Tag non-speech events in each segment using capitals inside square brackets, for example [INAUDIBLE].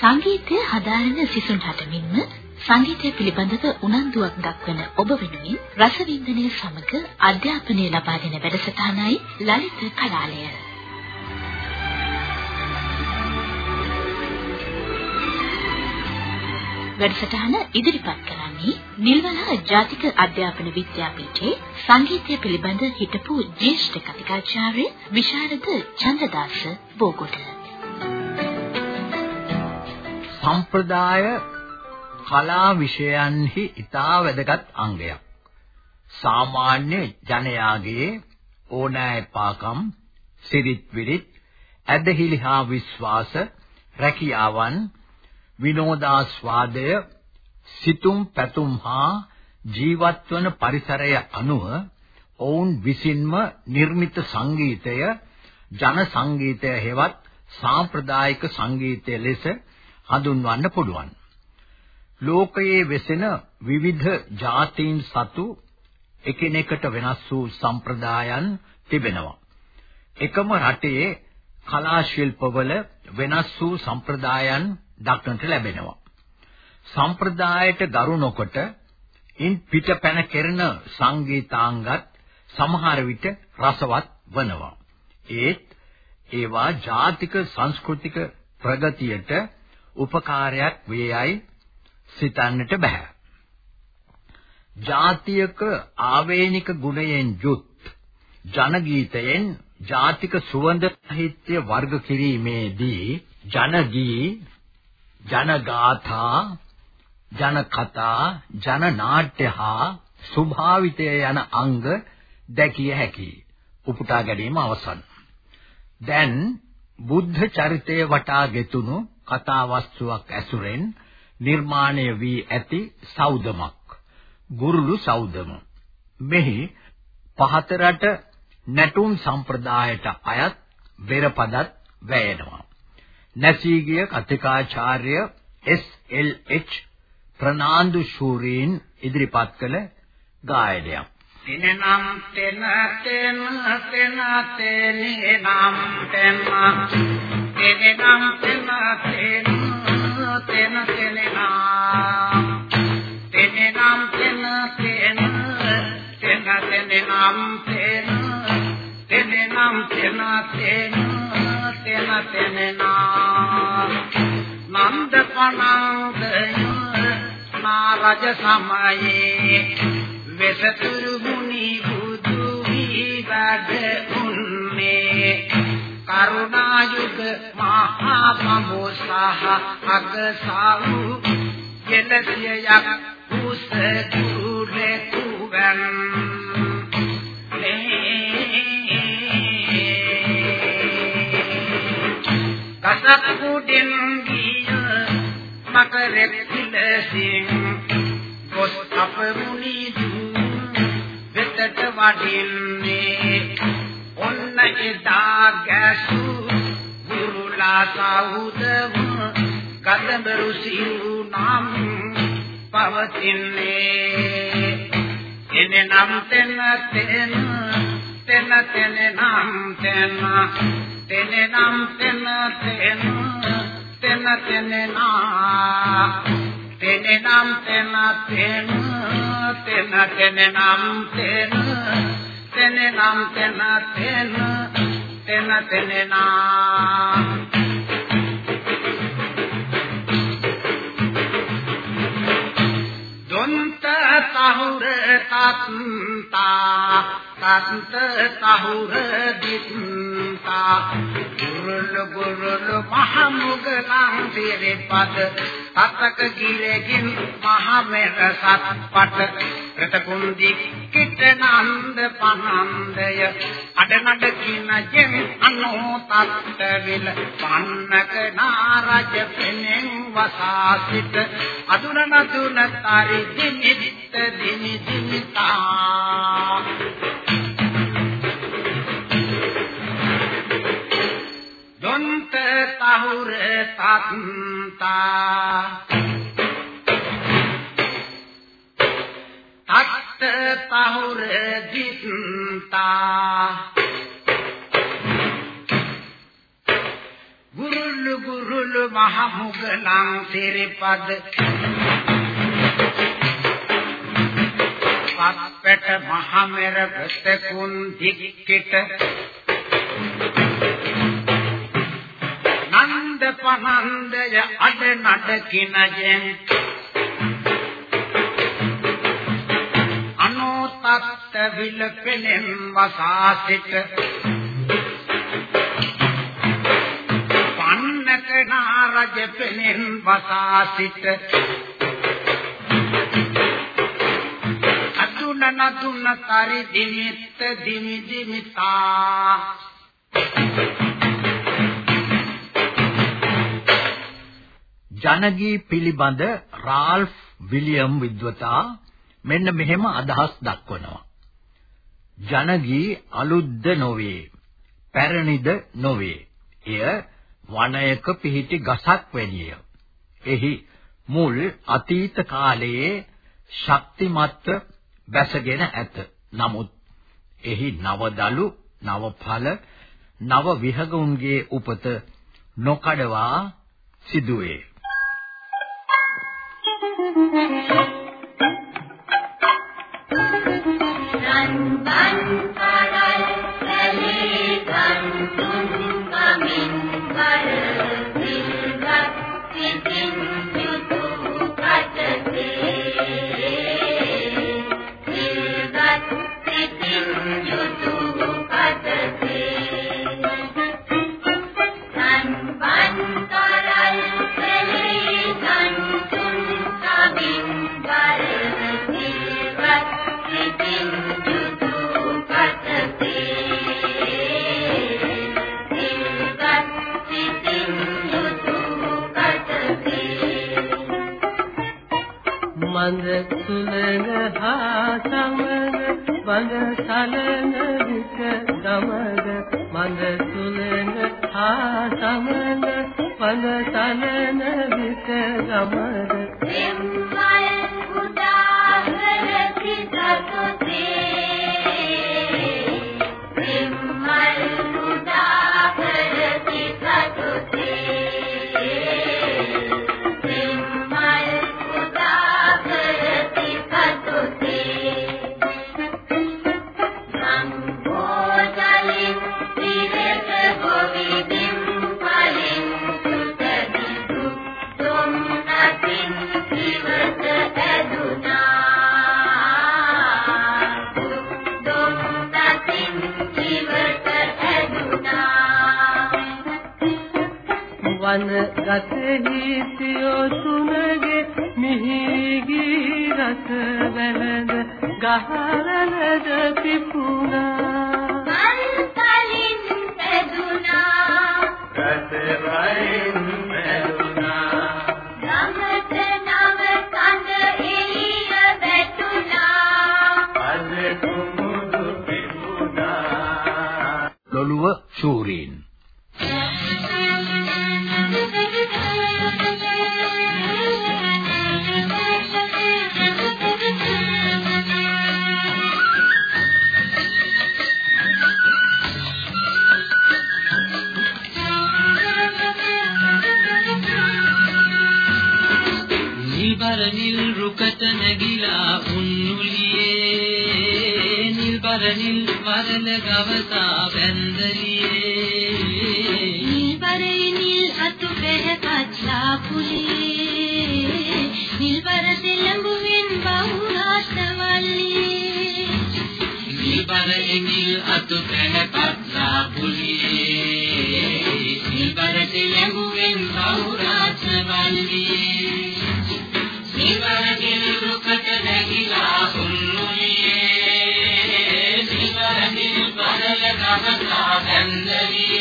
සංගීතය හදාරන සිසුන්ට මෙන්ම සංගීතය පිළිබඳව උනන්දුවක් දක්වන ඔබ වෙනුවෙන් රසවින්දනය සමග අධ්‍යාපනය ලබා දෙන වැඩසටහනයි ලලිත කලාලය. වැඩසටහන ඉදිරිපත් කරන්නේ නිල්වලා ජාතික අධ්‍යාපන විද්‍යාපීඨයේ සංගීතය පිළිබඳ හිටපු ජ්‍යෙෂ්ඨ කතිකාචාර්ය විශාරද චන්දදාස බෝගොඩ. සම්ප්‍රදාය කලා විෂයන්හි ඊටා වැදගත් අංගයක්. සාමාන්‍ය ජනයාගේ ඕනෑපාකම් සිරිත් විරිත් ඇදහිලි හා විශ්වාස රැකියාවන් විනෝදාස්වාදය සිතුම් පැතුම් හා ජීවත්වන පරිසරය අනුව ඔවුන් විසින්ම නිර්මිත සංගීතය ජන සංගීතය හෙවත් සාම්ප්‍රදායික සංගීතය ලෙස හඳුන්වන්න පුළුවන්. ලෝකයේ වෙසෙන විවිධ ජාතීන් සතු එකිනෙකට වෙනස් වූ සම්ප්‍රදායන් තිබෙනවා. එකම රටේ කලා ශිල්පවල වෙනස් වූ සම්ප්‍රදායන් දක්නට ලැබෙනවා. සම්ප්‍රදායට ගරු නොකොට ඉන් පිටපැන කෙරෙන සංගීතාංගත් සමහර විට රසවත් වනවා. ඒත් ඒවා ජාතික සංස්කෘතික ප්‍රගතියට උපකාරයක් වේයයි සිතන්නට බෑ. ජාතියක ආවේනික ගුණයෙන් යුත් ජනගීතයෙන් ජාතික සුවඳ සාහිත්‍ය වර්ග කිරීමේදී ජනගී ජනගාථා ජනකතා ජනනාට්‍ය හා ස්වභාවිතය යන අංග දැකිය හැකියි. උපුටා ගැනීම අවසන්. දැන් බුද්ධ චරිතය වටා ගෙතුණු කතා වස්තුවක් ඇසුරෙන් නිර්මාණය වී ඇති සෞදමක්. ගුරුළු සෞදම. මෙහි පහතරට නැටුම් සම්ප්‍රදායට අයත් වෙරපදත් වැයෙනවා. නැසීගිය කතිකාචාර්ය එස්.එල්.එච්. ප්‍රනාන්දු ශූරීන් ඉදිරිපත් කළ ගායනයක්. තිනනම් තෙන තෙන තෙන තෙනිනම් තෙන තෙනනම් තෙන තෙන තෙන තෙනනම් තෙනනම් තෙන තෙන තෙන තෙනනම් තෙන තෙනනම් තෙන තෙන තෙන තෙනනම් නන්ද පනන්දය නා රජ සමයේ වෙසතුරු මුනි බුදු වී වැඩ උන්නේ කරුණායුග මහා සමුසහ අගසාවු කෙලසියක් උස කුලේ කුවන් කසක් කුඩින් ගිය මකරෙක් පිලසින් ගොස් අප මුනි වෙතට වඩින්නේ. ඔන්න එදා ගැසු ගුරුලා සෞදව කදඹරු සිරු නම් පවතින්නේ එනනම් තෙන තෙන තෙන තෙන නම් තෙන තෙනනම් තෙන තෙන තෙන තෙන නා තෙනනම් තෙන තෙන තෙන තෙනනම් තෙන තෙනනම් තෙන තෙන තෙන තෙනනා. දොන්ත තහුර තත්තා තත්ත තහුර දිත්තා. ගුරුල ගුරුල මහමුගලං සිරිපද තතක ගිරෙකින් මහමෙර සත්පට ප්‍රතකුන්දි කිට නන්ද පනන්දය. අඩනඩ කින ජෙන් අනෝ තත්ත විල. පන්නක නාරජ පෙනෙන් වසා සිට අදුන නදුන තරි දිනිත් දිනි දිනිතා දොන්ත තහුර තත්තා. තත්ත තහුර දිත්තා ගුරුල ගුරුළු ගුරුළු මහ මුගලන් සිරිපද. පත්පෙට මහ මෙර ගතකුන් දික්කිට. නන්ද පනන්දය අඩ නඩ කිනජෙන් අනෝතත් විල පෙනෙන් වසා සිට පන්නකනා රජ පෙනෙන් වසා සිට අතුන නතුන කරි දිමිත් දිමි දිමිතා. ජනගී පිළිබඳ රාල්ෆ් විලියම් විද්වතා මෙන්න මෙහෙම අදහස් දක්වනවා. ජනගී අලුත්ද නොවේ. පැරණිද නොවේ. එය වනයක පිහිටි ගසක් වැනිය. එහි මුල් අතීත කාලයේ ශක්තිමත් බැසගෙන ඇත. නමුත් එහි නවදලු, නවඵල, නව විහගුන්ගේ උපත නොකඩවා සිදුවේ. Run, run, run. ලොළුව ශූරීන් නිල්බර නිල් රුකට නැගිලා උන්නුලියේ නිල්බර නිල් වරල ගවසා එකිල් අතු පැහැපත්ලා පුලියේ නිල්බර දෙලඟුවෙන් බහුරාස වල්ලියේ නිල්බර නිල් රුකට නැගිලා උන්නුලියේ නිල්බර නිල් වරල ගවසා බැන්දලියේ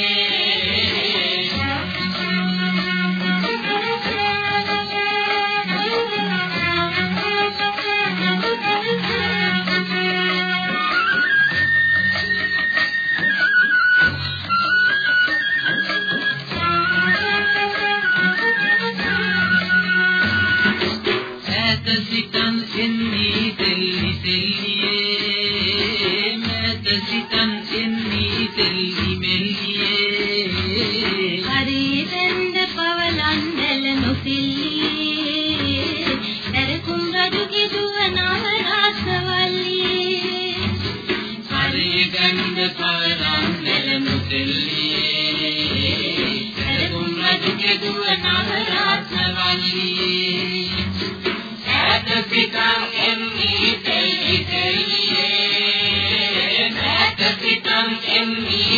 පිටන් එම්මි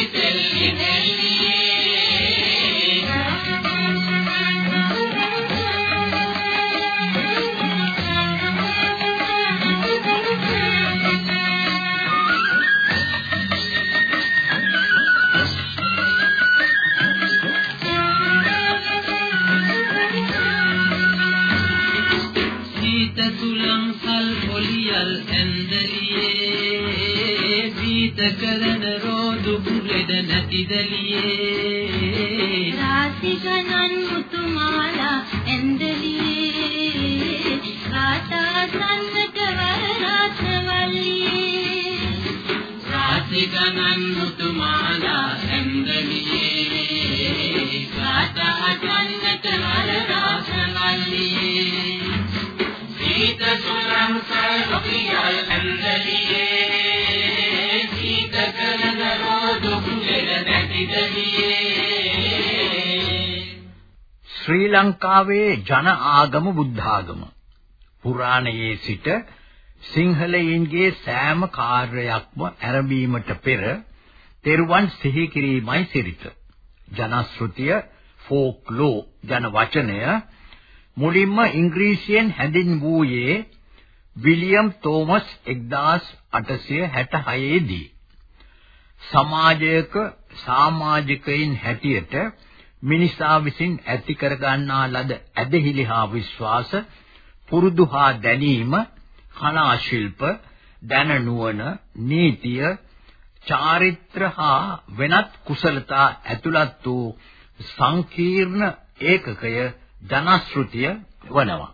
කුලෙද නැතිදලියේ රාසි ගණන් මුතුමාලා ඇන්දලියේ කාටා සන්නට වරාත්නවල්ලියේ රාසි ගණන් මුතුමාලා ඇන්දලියේ කාටා ගන්නට වරදාසවල්ලියේ සීත සුලං සල් පොලියල් ශ්‍රී ලංකාවේ ජන ආගම බුද්ධාගම පුරාණයේ සිට සිංහලයින්ගේ සෑම කාර්යයක්ම ආරම්භීමට පෙර තෙරුවන් සිහි කිරීමයි සිරිත. ජනශ්‍රුතිය ෆෝක්ලෝ ජන වචනය මුලින්ම ඉංග්‍රීසියෙන් හැඳින්වූයේ විලියම් තෝමස් 1866 දී. සමාජයක සමාජිකයින් හැටියට මිනිසා විසින් ඇති කර ගන්නා ලද ඇදහිලි හා විශ්වාස පුරුදු හා දැනීම කලා ශිල්ප දැන නුවණ නීතිය චාරිත්‍ර හා වෙනත් කුසලතා ඇතුළත් වූ සංකීර්ණ ඒකකය ජනශ්‍රුතිය වනවා.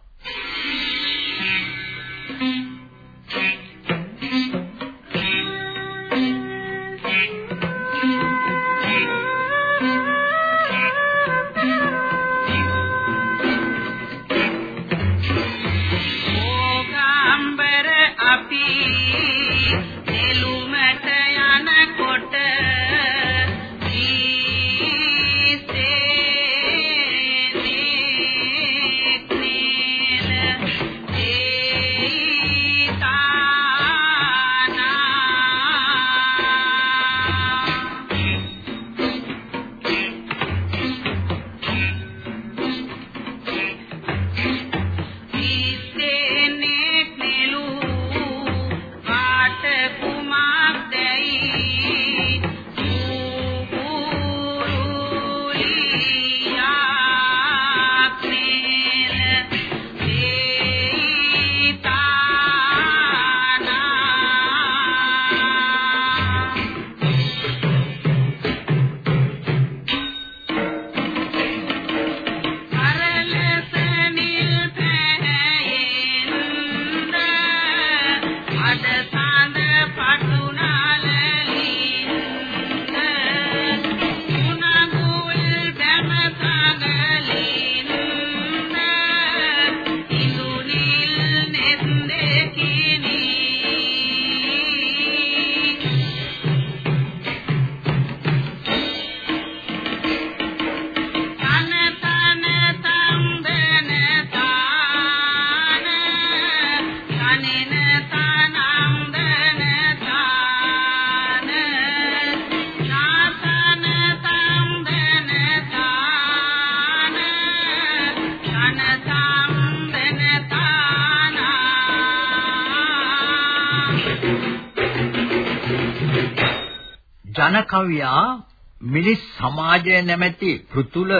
කවියා මිනිස් සමාජය නැමැති පෘතුල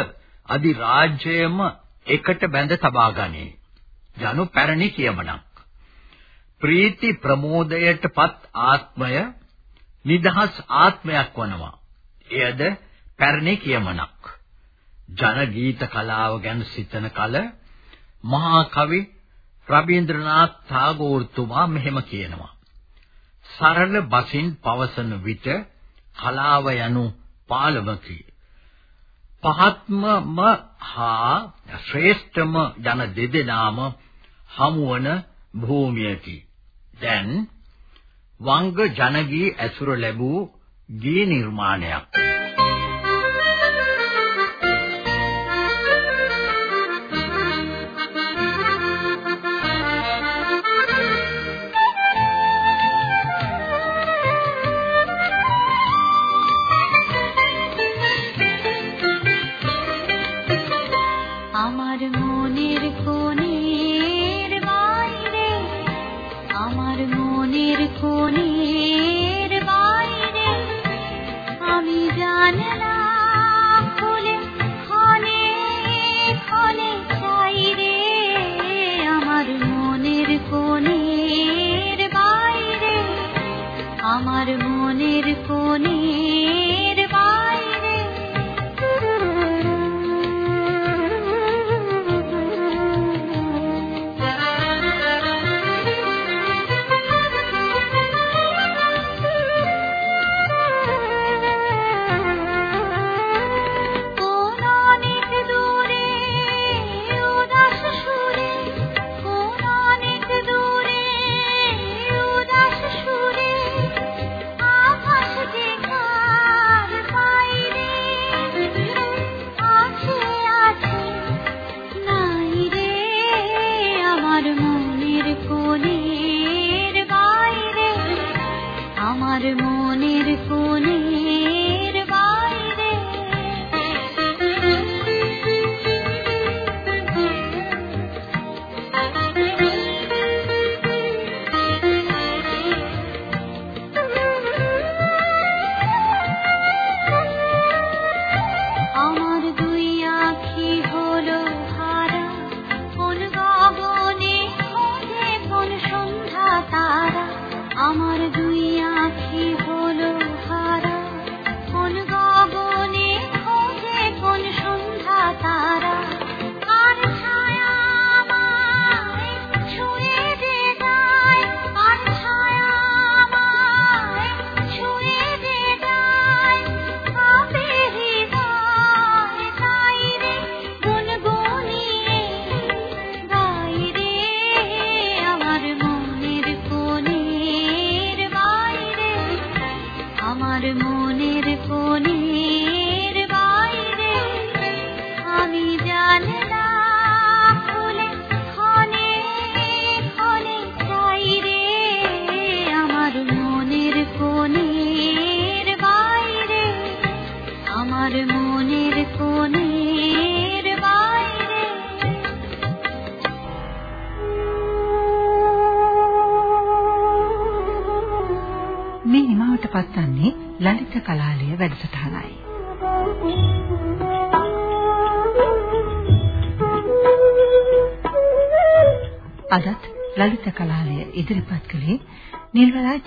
අධිරාජ්‍යයම එකට බැඳ තබා ගනී. යනු පැරණි කියමනක්. ප්‍රීති ප්‍රමෝදයටපත් ආත්මය නිදහස් ආත්මයක් වනවා. එයද පැරණි කියමනක්. ජන ගීත කලාව ගැන සිතන කල මහා කවි රබීන්ද්‍රනාත් tagore මෙහෙම කියනවා. සරල බසින් පවසන විට කලාව යනු පාලමකි. පහත්මම හා ශ්‍රේෂ්ඨම ජන දෙදෙනාම හමුවන භූමියකි. දැන් වංග ජනගී ඇසුර ලැබූ ගී නිර්මාණයක්.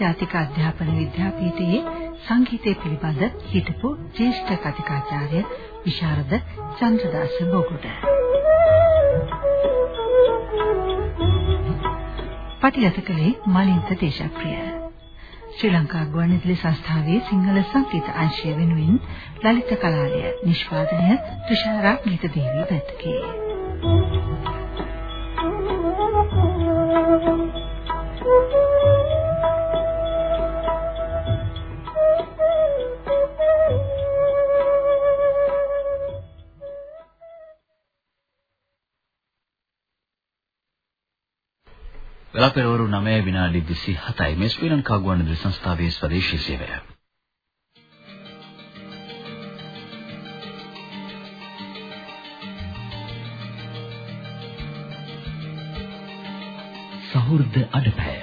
ජාතික අධ්‍යාපන විද්‍යාපීඨයේ සංගීතය පිළිබඳ හිටපු ජ්‍යෙෂ්ඨ කතිකාචාර්ය විශාරද චන්ද්‍රදාස බෝගොඩ. පටිගත කළේ මලින්ත දේශප්‍රිය. ශ්‍රී ලංකා ගුවන්විදුලි සංස්ථාවේ සිංහල සංගීත අංශය වෙනුවෙන් ලලිත කලාලය නිෂ්පාදනය තුෂාරා නීත දේවී වැත්කේ. වෙලාපෙරවරු 9 විනාඩි 27යි මේ ශ්‍රී ලංකා ගුවන්විදුලි සංස්ථාවේ ස්වදේශීය සේවය. සහෘද අඩපැය.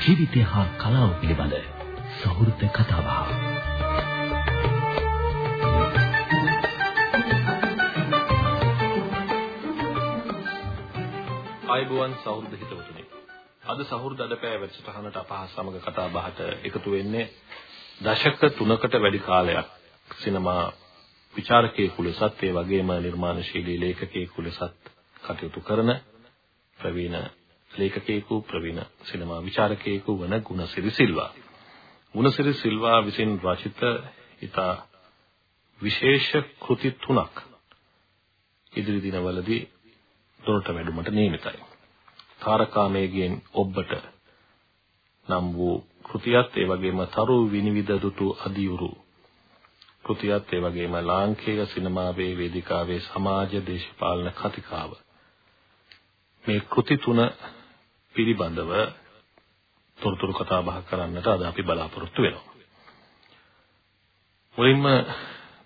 ජීවිතය හා කලාව පිළිබඳ සහෘද කතාබහ ආයුබෝවන් සහෘද හිතවතුනි. අද සහෘද අඩපෑ වැඩසටහනට අපහ සමග කතා බහට එකතු වෙන්නේ දශක 3කට වැඩි කාලයක් සිනමා විචාරකයෙකු ලෙසත් ඒ වගේම නිර්මාණශීලී ලේඛකයෙකු ලෙසත් කටයුතු කරන ප්‍රවීණ ලේඛකයෙකු ප්‍රවීණ සිනමා විචාරකයෙකු වන ගුණසිරි සිල්වා. ගුණසිරි සිල්වා විසින් රචිත ඉතා විශේෂ කෘති තුනක් ඉදිරි දිනවලදී දොරට වැඩුමට නියමිතයි. තාරකාමේගෙන් ඔබට නම් වූ කෘතියත් ඒ වගේම තරු විනිවිද දුටු අදියුරු කෘතියත් ඒ වගේම ලාංකේය සිනමාවේ වේදිකාවේ සමාජ දේශපාලන කතිකාව මේ කෘති තුන පිළිබඳව තොරතුරු කතා බහ කරන්නට අද අපි බලාපොරොත්තු වෙනවා. මුලින්ම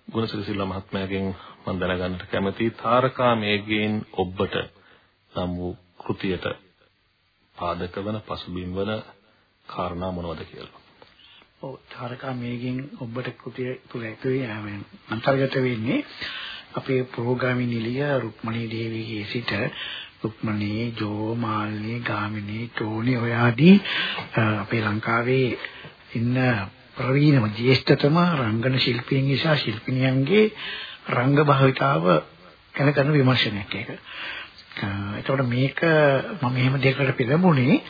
ගුණසිරි සිල්වා මහත්මයාගෙන් මම දැනගන්නට කැමතියි තාරකා මේගෙන් ඔබට නම් වූ කෘතියට පාදක වන පසුබිම් වන කාරණා මොනවද කියලා. ඔව් තාරකා මේගෙන් ඔබට කෘතිය තුල ඇතුලේ අන්තර්ගත වෙන්නේ අපේ ප්‍රෝග්‍රෑමින් නිලිය රුක්මනී දේවිගේ සිට රුක්මනී ජෝ මාල්නී ගාමිණී ටෝනි ඔය ආදී අපේ ලංකාවේ ඉන්න ප්‍රවීණම ජ්‍යෙෂ්ඨතම රංගන ශිල්පීන් නිසා ශිල්පිනියන්ගේ රංග භාවිතාව ගැන කරන විමර්ශනයක් ඒක. එතකොට මේක මම එහෙම දෙයකට පෙළඹුණේ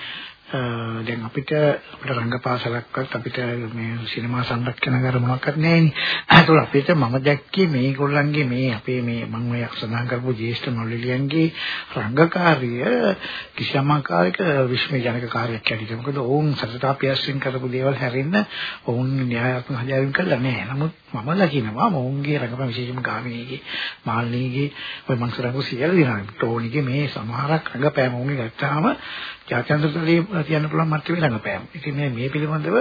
දැන් අපිට අපිට රංගපාසලක්වත් අපිට මේ සිනමා සංරක්ෂණ කර මොනවක්වත් නැහැනේ. ඒතකොට අපිට මම දැක්කේ මේගොල්ලන්ගේ මේ අපේ මේ මම ඔය සඳහන් කරපු ජ්‍යෙෂ්ඨ නොලිලියන්ගේ රංගකාර්ය කිසියම් ආකාරයක විශ්මයජනක කාර්යයක් ඇටිද. මොකද ඔවුන් සතතාපියස්සින් කරපු දේවල් හැරෙන්න ඔවුන් න්‍යායාත්මක හදාගෙන කළා නෑ. නමුත් මම ලකිනවා මොවුන්ගේ රංගපෑම විශේෂයෙන්ම ගාමිණීගේ මාල්නීගේ ඔය මංසරංගු සියලු දෙනා ටෝනිගේ මේ සමහරක් රංගපෑම උන්ගේ ගත්තාම ජාත්‍යන්තරයේ කියන්න පුළුවන් මට්ටමේ රඟපෑම. ඉතින් මේ මේ පිළිබඳව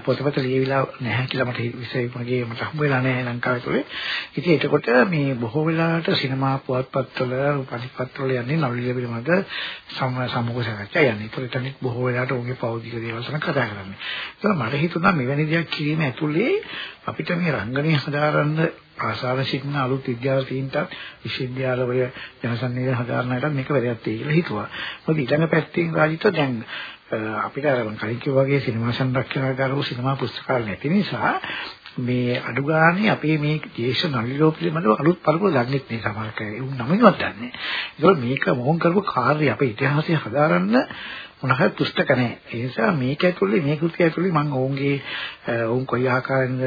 පොතපත ලියවිලා නැහැ කියලා මට විශේෂ මගේ මට හම්බ වෙලා නැහැ ලංකාවේ තුලේ. ඉතින් එතකොට මේ බොහෝ වෙලාවට සිනමා පුවත්පත්වල උපනිපත්වල යන්නේ නවලිය පිළිබඳ සමූහ සාකච්ඡා යන්නේ. ඒතකොට එතනත් බොහෝ වෙලාවට උන්ගේ පෞද්ගලික දේවල් ගැන කතා කරන්නේ. ඒක මට හිතුණා මෙවැනි දෙයක් කිරීම ඇතුලේ අපිට මේ රංගනය හදාරන්න ආශාව සිටින අලුත් විද්‍යාර්ථීන්ට විශ්වවිද්‍යාලවල ජනසන්නිවේදන හදාරන්නට මේක වැදගත් වෙයි කියලා හිතුවා. මොකද ඊළඟ පැත්තෙන් රාජිත දැන් අපිට අර කලින් කිව්වා වගේ සිනමා සංරක්ෂණ කරපු සිනමා පුස්තකාල නැති නිසා මේ අඩු ගානේ අපේ මේ දේශ නලිලෝ පිළිබඳව අලුත් පළපුර දන්නේ නැහැ සමහරක ඒ නමවත් දන්නේ. ඒක මේක මොහොන් කරපු කාර්යය අපේ ඉතිහාසය හදාරන්න මොනවායි පුස්තක නැහැ. ඒ නිසා මේක ඇතුලේ මේ කෘතිය ඇතුලේ මම ඔවුන්ගේ ඔවුන් කොයි ආකාරයෙන්ද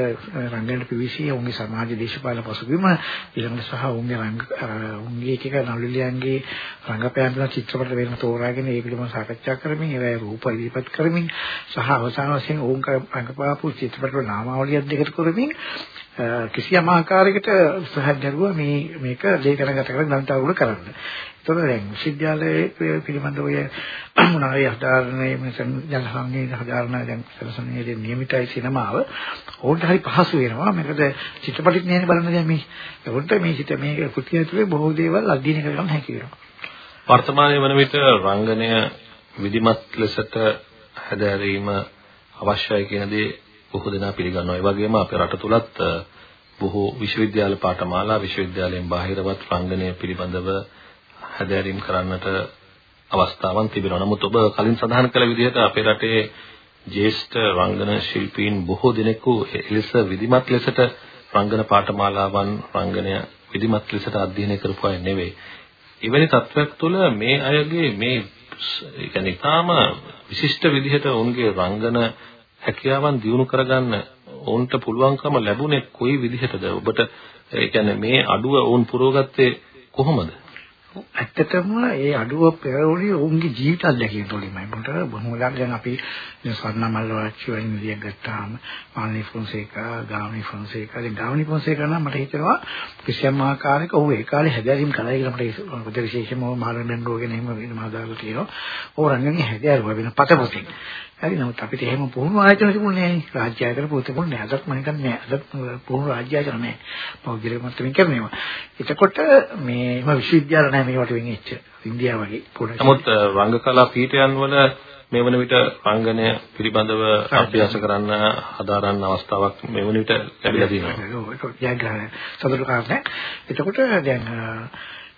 රංගනට පිවිසී ඔවුන්ගේ සමාජ දේශපාලන පසුබිම ඊළඟට සහ ඔවුන්ගේ රංග ඔවුන්ගේ එක නළුලියන්ගේ රංගපෑම් වල චිත්‍රපට වෙන තෝරාගෙන ඒ පිළිබඳව සාකච්ඡා කරමින් ඒවැය රූප ඉදිරිපත් කරමින් සහ අවසාන වශයෙන් ඔවුන් රංගපාපු චිත්‍රපට වල නාමාවලියක් දෙකට කරමින් කිසියම් ආකාරයකට උත්සාහයක් දරුවා මේ මේක ලේඛනගත කරගෙන ගණිතාවුල කරන්න. එතකොට [CLEARS THROAT] දැන් විශ්වවිද්‍යාලයේ පිළිබඳව ඔය මොනවායි හදාරන්නේ මෙතන ජනසංගීත හදාරන දැන් සරසන්නේ නියමිතයි සිනමාව. ඕකට හරි පහසු වෙනවා. මොකද චිත්‍රපටිත් නෑනේ බලන්න දැන් මේ ඒකට මේ චිත්‍ර මේ කෘතිය ඇතුලේ බොහෝ දේවල් අධ්‍යයනය කරගන්න හැකි වෙනවා. වර්තමානයේ වන විට රංගනය විධිමත් ලෙසට හැදෑරීම අවශ්‍යයි කියන දේ බොහෝ දෙනා පිළිගන්නවා. ඒ වගේම අපේ රට තුලත් බොහෝ විශ්වවිද්‍යාල පාඨමාලා විශ්වවිද්‍යාලයෙන් බාහිරවත් රංගනය පිළිබඳව හැදෑරීම් කරන්නට අවස්ථාවන් තිබෙනවා. නමුත් ඔබ කලින් සඳහන් කළ විදිහට අපේ රටේ ජ්‍යෙෂ්ඨ රංගන ශිල්පීන් බොහෝ දෙනෙකු එලෙස විධිමත් ලෙසට රංගන පාඨමාලාවන් රංගනය විධිමත් ලෙසට අධ්‍යයනය කරපු අය නෙවෙයි. එවැනි තත්ත්වයක් තුළ මේ අයගේ මේ කියන්නේ තාම විශිෂ්ට විදිහට ඔවුන්ගේ රංගන හැකියාවන් දියුණු කරගන්න ඔවුන්ට පුළුවන්කම ලැබුණේ කොයි විදිහටද? ඔබට ඒ කියන්නේ මේ අඩුව ඔවුන් පුරවගත්තේ කොහොමද? ඇත්තටම ඒ අඩුව පෙරවුනේ ඔවුන්ගේ ජීවිත අත්දැකීම් තුළින්මයි. මොකද බොහොම වෙලාවට දැන් අපි ස්වර්ණ මල්ලවාච්චි වයින් විදියක් ගත්තාම මානි ෆොන්සේකා, ගාමි ෆොන්සේකා, දැන් ගාමි ෆොන්සේකා නම් මට හිතෙනවා කිසියම් ආකාරයක ඔහු ඒ කාලේ හැදෑරීම් කළා කියලා මට ඒක විශේෂයෙන්ම මාරෙන් රෝගෙන එහෙම වෙනම හදාගලා තියෙනවා. ඕ රංගනේ හැදෑරුවා වෙන පතපොතේ. හරි නමුත් අපිට එහෙම පුහුණු ආයතන තිබුණේ නැහැ. රාජ්‍ය ආයතන පුහුණු නැහැ. අදත් මම හිතන්නේ අදත් පුහුණු රාජ්‍ය ආයතන නැහැ. පෞද්ගලික මට්ටමින් කරනවා. එතකොට මේම විශ්වවිද්‍යාල නැහැ මේවට වෙන්නේ ඉච්ච. ඉන්දියාව වගේ පොඩි. නමුත් රංගකලා පීඨයන් වල මේ වන විට රංගනය පිළිබඳව අභ්‍යාස කරන්න හදාරන්න අවස්ථාවක් මේ වන විට ලැබිලා තියෙනවා. ඒක ජයග්‍රහණය. සතුටු කාරණා. එතකොට දැන්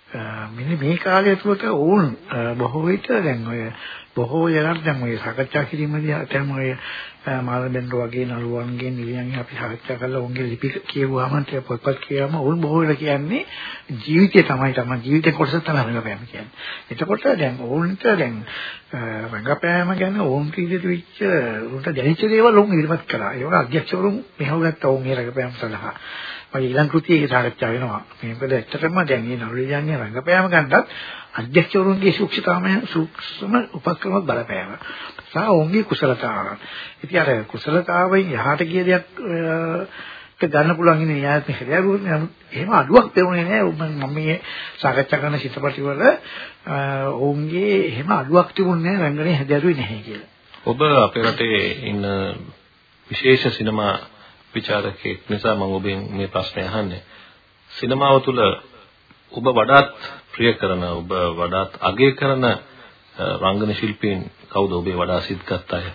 මෙන්න මේ කාලය තුළත ඕන් බොහෝ විට දැන් ඔය බොහෝ යනක් දැන් ඔය සාකච්ඡා කිරීමේදී අතම ඔය මාළඹෙන් වගේ නළුවන්ගේ නිලියන්ගේ අපි සාකච්ඡා කරලා උන්ගේ ලිපි කියවුවාම පොත්පත් කියවම උන් බොහෝ වෙලා කියන්නේ ජීවිතය තමයි තමයි ජීවිතේ කොටස තමයි රංගපෑම කියන්නේ. එතකොට දැන් ඕන්ට දැන් රංගපෑම ගැන ඕන් කීයට විච්ච උන්ට දැනෙච්ච දේවල් උන් ඉදිරිපත් කළා. ඒක අධ්‍යක්ෂවරුන් මෙහෙව ගත්තා උන් මේ රංගපෑම සඳහා. මගේ ඊළඟ කෘතියේ සාකච්ඡා වෙනවා. මේකද ඇත්තටම දැන් මේ නළුලියන්ගේ රංගපෑම ගන්නත් අධ්‍යක්ෂවරුන්ගේ සූක්ෂතාවය සූක්ෂම උපක්‍රම බලපෑම. සහ ඔවුන්ගේ කුසලතාව. ඉතින් අර කුසලතාවයෙන් යහට ගිය දෙයක් ගන්න පුළුවන් ඉන්නේ න්‍යායත් හැදෑරුවොත් නමුත් එහෙම අඩුවක් පෙරුනේ නැහැ මම මේ සාකච්ඡා කරන චිත්‍රපටිවල ඔවුන්ගේ එහෙම අඩුවක් තිබුණේ නැහැ රංගනේ හැදෑරුවේ නැහැ කියලා. ඔබ අපේ රටේ ඉන්න විශේෂ සිනමා විචාරකයෙක් නිසා මම ඔබෙන් මේ ප්‍රශ්නේ අහන්නේ. සිනමාව තුළ ඔබ වඩාත් ප්‍රිය කරන ඔබ වඩාත් අගය කරන රංගන ශිල්පීන් කවුද ඔබේ වඩා සිද්ගත් අය?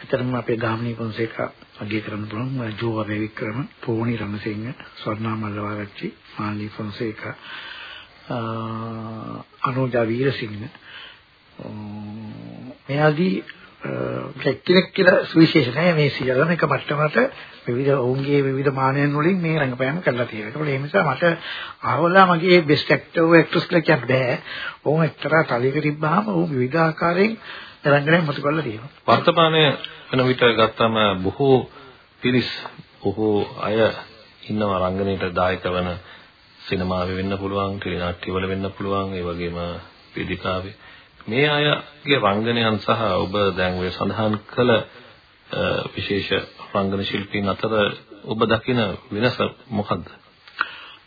ඇතරම අපේ ගාමිණී පොන්සේකා අගය කරන්න පුළුවන් ජෝවා වේවික්‍රම, පෝණි රමසිංහ, ස්වර්ණා මල්ලවාරච්චි, මාලි පොන්සේකා, අනුජා වීරසිංහ මේ ආදී කෙනෙක් කියලා සුවිශේෂ නැහැ මේ සියල්ලම එක මට්ටමකට විවිධ ඔවුන්ගේ විවිධ මානයන් වලින් මේ රංගපෑම කරලා තියෙනවා. ඒකෝල ඒ නිසා මට ආවලා මගේ බෙස්ට් ඇක්ටර් ඔය ඇක්ට්‍රස් කියලා කියන්න බෑ. ඔවුන් එක්තරා තලයක තිබ්බහම ඔවුන් විවිධ ආකාරයෙන් රංගනය මතු කරලා තියෙනවා. වර්තමානයේ වෙන විට ගත්තම බොහෝ පිරිස් බොහෝ අය ඉන්නවා රංගනයට දායක වෙන සිනමාවේ වෙන්න පුළුවන්, ටෙලිනාට්‍යවල වෙන්න පුළුවන්, ඒ වගේම වේදිකාවේ මේ අයගේ රංගනයන් සහ ඔබ දැන් ඔය සඳහන් කළ විශේෂ රංගන ශිල්පීන් අතර ඔබ දකින වෙනස මොකද්ද?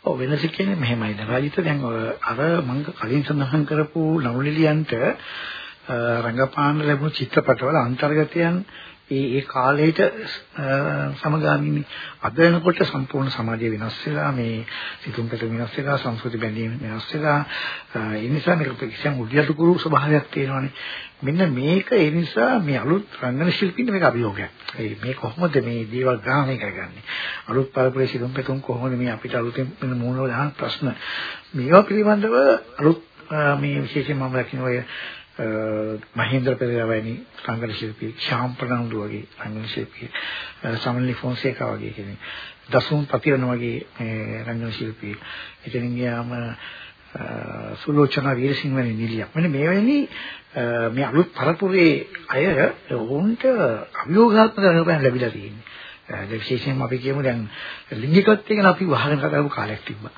ඔව් වෙනස කියන්නේ මෙහෙමයි. රාජිත දැන් අර මම කලින් සඳහන් කරපු නවුලිලියන්ට රංගපාන ලැබුණු චිත්‍රපටවල අන්තර්ගතයන් ඒ ඒ කාලයට සමගාමීනේ අද වෙනකොට සම්පූර්ණ සමාජය වෙනස් වෙලා මේ සිතුම් පැතුම් වෙනස් වෙලා සංස්කෘති බැඳීම් වෙනස් වෙලා ඒ නිසා මේක කිසියම් උද්‍යතුකුරු ස්වභාවයක් තියෙනවානේ. මෙන්න මේක ඒ නිසා මේ අලුත් රංගන ශිල්පීන් මේක අභියෝගයක්. ඒ මේ කොහොමද මේ දේවල් ග්‍රහණය කරගන්නේ? අලුත් පරපුරේ සිතුම් පැතුම් කොහොමද මේ අපිට අලුතෙන් වෙන මූලවල දාන ප්‍රශ්න? මේවා පිළිබඳව අලුත් මේ විශේෂයෙන් මම දකින්න ඔය මහේන්ද්‍ර පෙරේරා වැනි රංගන ශිල්පී ශාම් ප්‍රනන්දු වගේ රංගන ශිල්පී සමන්ලි ෆොන්සේකා වගේ කෙනෙක් දසුන් පතිරණ වගේ මේ රංගන ශිල්පී එතනින් ගියාම සුලෝචන වීරසිංහ වැනි නිලියක් මෙන්න මේ වැනි මේ අලුත් පරපුරේ අය වුන්ට අභියෝගාත්මක රංගපෑම් ලැබිලා තියෙන්නේ දැන් විශේෂයෙන්ම අපි කියමු දැන් ලිංගිකත්වය ගැන අපි වහගෙන කතා කරපු කාලයක් තිබ්බා.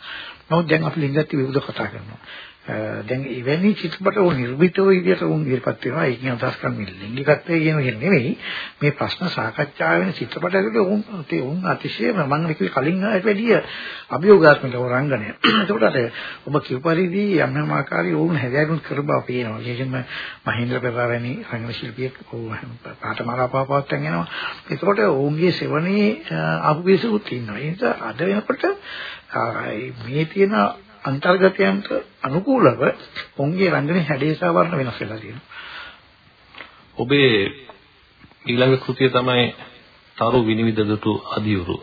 නමුත් දැන් අපි ලිංගත්ව විරුද්ධ කතා කරනවා. දැන් එවැනි චිත්‍රපට උන් නිර්මිතව විදියට උන් ඉදිරිපත් වෙනවා ඒකෙන් අදහස් කරන්නේ ලිංගිකත්වයේ කියන එක නෙවෙයි මේ ප්‍රශ්න සාකච්ඡා වෙන චිත්‍රපටවලදී උන් ඒ උන් අතිශයම මම කිව්වේ කලින් ආයෙත් වැඩිය අභියෝගාත්මක රංගනය. [CLEARS THROAT] ඒකට අර ඔබ කියු පරිදි යම් යම් ආකාරයේ උන් හැදෑරුම් කර බව පේනවා. විශේෂයෙන්ම මහේන්ද්‍ර පෙරේරා වැනි රංගන ශිල්පියෙක් පාඨමාලා පාපවත්තන් යනවා. ඒකට උන්ගේ සෙවණේ ආපු පිරිසකුත් ඉන්නවා. ඒ නිසා අද වෙනකොට මේ තියෙන අන්තර්ගතයන්ට අනුකූලව උන්ගේ රංගනේ හැඩේ සහ වර්ණ වෙනස් වෙලා තියෙනවා. ඔබේ ඊළඟ කෘතිය තමයි තරු විනිවිද දුටු අදියුරු.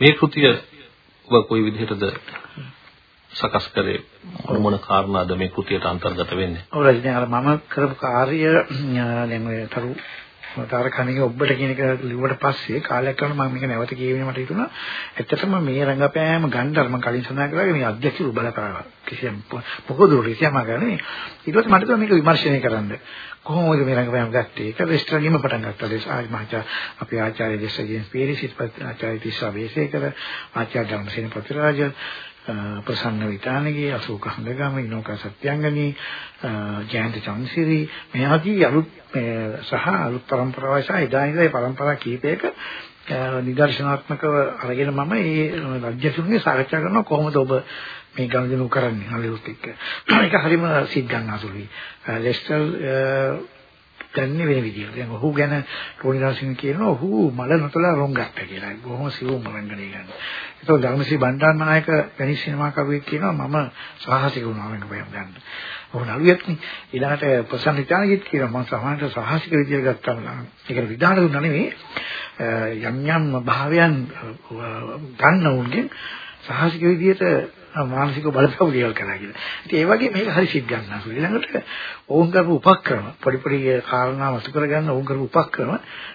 මේ කෘතිය ඔබ කොයි විදිහටද සකස් කරේ මොන මොන කාරණාද මේ කෘතියට අන්තර්ගත වෙන්නේ? ඔව් රජිනේ අර මම කරපු කාර්ය දැන් ඔය තරු තාරකණිගේ ඔබට කියන එක ලිව්වට පස්සේ කාලයක් යනකොට මම මේක නැවත කියවෙන්නේ මට හිතුණා. ඇත්තටම මේ රංගපෑම ගන්න මම කලින් සඳහන් කළා මේ අධ්‍යක්ෂ බලකාරා කිසියම් මොකද රිසියම ගන්නේ ඊට පස්සේ මට මේක විමර්ශනය කරන්න. කොහොමද මේ රංගපෑම ගත්තේ? ඒක රෙස්ටරන්ට් එකම පටන් ගත්තා. දේශ ආජ් මහතා අපේ ආචාර්ය දේශජීන් පීරිසිත් ආචාර්ය තිස්සා වේසේකර ආචාර්ය ධර්මසේන ප්‍රතිරාජ ප්‍රසන්න විතානගේ අශෝක හඳගම ඉනෝක සත්‍යංගනී ජයන්ත චන්සිරි මේ ආදී අලුත් සහ අලුත් પરම්පරාවයි සහ එදා ඉඳලා પરම්පරා කීපයක නිදර්ශනාත්මකව අරගෙන මම මේ රාජ්‍යතුන්ගේ සාකච්ඡා කරනවා කොහොමද ඔබ මේ ගනුදෙනු කරන්නේ හලියුත් එක්ක. ඒක හරීම සිද්ධ ගන්න අසුලුයි. ලෙස්ටර් ගන්නේ වෙන විදියට. දැන් ඔහු ගැන රෝනි රාසින් කියනවා ඔහු මල නොතලා රොන් ගත්තා කියලා. බොහොම සිවුම් රංගනය ගන්න. ඒතකොට ධර්මශ්‍රී බණ්ඩාරනායක වැනි සිනමා කවියෙක් කියනවා මම සාහසික වුණා වෙන බයම් ගන්න. ඔහු නළුවෙක් නේ. ඊළඟට ප්‍රසන්න ඉතාලියෙත් කියනවා මම සමහරට සාහසික විදියට ගත්තා නම්. ඒකට විධාන දුන්නා නෙවෙයි. යම් යම් භාවයන් ගන්න උන්ගෙන් සාහසික විදියට මානසික බලපෑම් දේවල් කරා කියලා. ඉතින් ඒ වගේ මේක හරි සිද්ධ ගන්නවා. ඊළඟට ඕන් කරපු උපක්‍රම පොඩි පොඩි කාරණා වස්තු කරගන්න ඕන් කරපු උපක්‍රම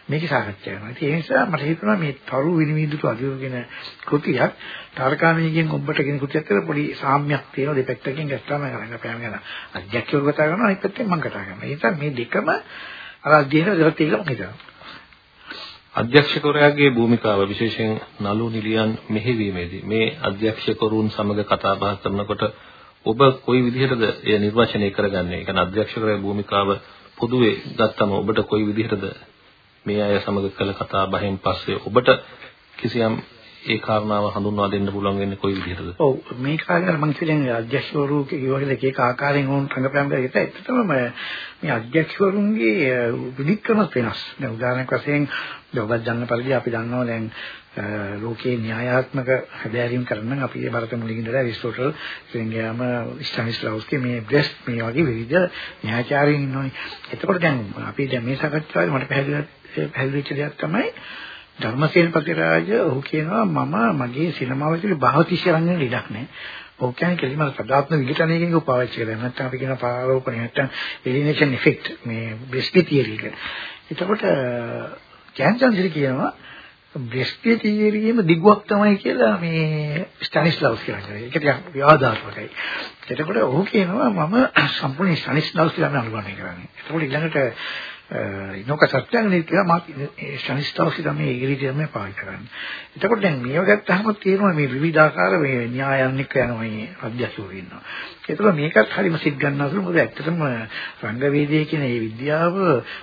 මේකේ සාකච්ඡා වෙනවා. ඉතින් ඒ නිසා මට හිතුණා මේ තරු විනිවිදුතු අදියෝගෙන කෘතියක් තාරකාණීගෙන් ඔබට කියන කෘතියක් කියලා පොඩි සාම්‍යයක් තියෙන දෙපැත්තකින් ගැස්ටාම රංගපෑම ගැන අධ්‍යක්ෂකව කතා කරනවා අනිත් පැත්තෙන් මම කතා කරනවා. ඒ නිසා මේ දෙකම අර අධ්‍යයන කරලා තියෙනවා මම හිතනවා. අධ්‍යක්ෂකවරයාගේ භූමිකාව විශේෂයෙන් නළු නිලියන් මෙහෙවීමේදී මේ අධ්‍යක්ෂකවරුන් සමග කතා බහ කරනකොට ඔබ කොයි විදිහටද එය නිර්වචනය කරගන්නේ? ඒ කියන්නේ අධ්‍යක්ෂකවරයාගේ භූමිකාව පොදුවේ ගත්තම ඔබට කොයි විදිහටද මේ අය සමග කළ කතා බහෙන් පස්සේ ඔබට කිසියම් ඒ කාරණාව හඳුන්වා දෙන්න පුළුවන් වෙන්නේ කොයි විදිහටද? ඔව් මේ කාරණා මම කියන්නේ අධ්‍යක්ෂවරු කිව්වගේ එක එක ආකාරයෙන් උන් රංගපෑම් කරලා ඉතින් ඒක තමයි මේ අධ්‍යක්ෂවරුන්ගේ විදික්‍රම වෙනස්. දැන් උදාහරණයක් වශයෙන් ඔබත් දන්න පරිදි අපි දන්නවා දැන් ලෝකයේ න්‍යායාත්මක හැදෑරීම් කරන අපි ඒ බරත මුලින් ඉඳලා ඇරිස්ටෝටල් ඉතින්ගෑම ස්ටැනිස්ලාව්ස්කි මේ බ්‍රෙස්ට් මේ වගේ විවිධ න්‍යායාචාර්යින් ඉන්නෝනේ. එතකොට දැන් අපි දැන් මේ සාකච්ඡාවේ මට පැහැදිලි පැහැදිලිච්ච දෙයක් තමයි ධර්මසේන පතිරාජ ඔහු කියනවා මම මගේ සිනමාව ඇතුලේ භාවතිශ්‍ය රංගන ඉඩක් නැහැ. ඔහු කියන්නේ කෙලිම සදාත්ම විඝටනයකින් උපාවිච්චි කරලා නැත්නම් අපි කියන පාරෝපණය නැත්නම් එලිනේෂන් ඉෆෙක්ට් මේ බ්‍රෙස්ට් තියරි එක. එතකොට කැන්සන්සිරි කියනවා බ්‍රෙස්ට් තියරියේම දිගුවක් තමයි කියලා මේ ස්ටැනිස්ලාව්ස් කියන්නේ. ඒක ටිකක් විවාදාත්මකයි. එතකොට ඔහු කියනවා මම සම්පූර්ණ ස්ටැනිස්ලාව්ස් කියලා අනුගමනය කරන්නේ. එතකොට ඊළඟට ඉනෝක සත්‍යංගනේ කියලා මා ශනිස්තාවසි තමයි ඒ විදිහට තමයි පාවිච්චි කරන්නේ. එතකොට දැන් මේව ගත්තාම තේරෙනවා මේ විවිධාකාර මේ න්‍යායන් එක්ක යනවා මේ අධ්‍යක්ෂකවරු ඉන්නවා. ඒතකොට මේකත් හරිම සිත් ගන්නසලු මොකද ඇත්තටම රංගවේදයේ කියන මේ විද්‍යාව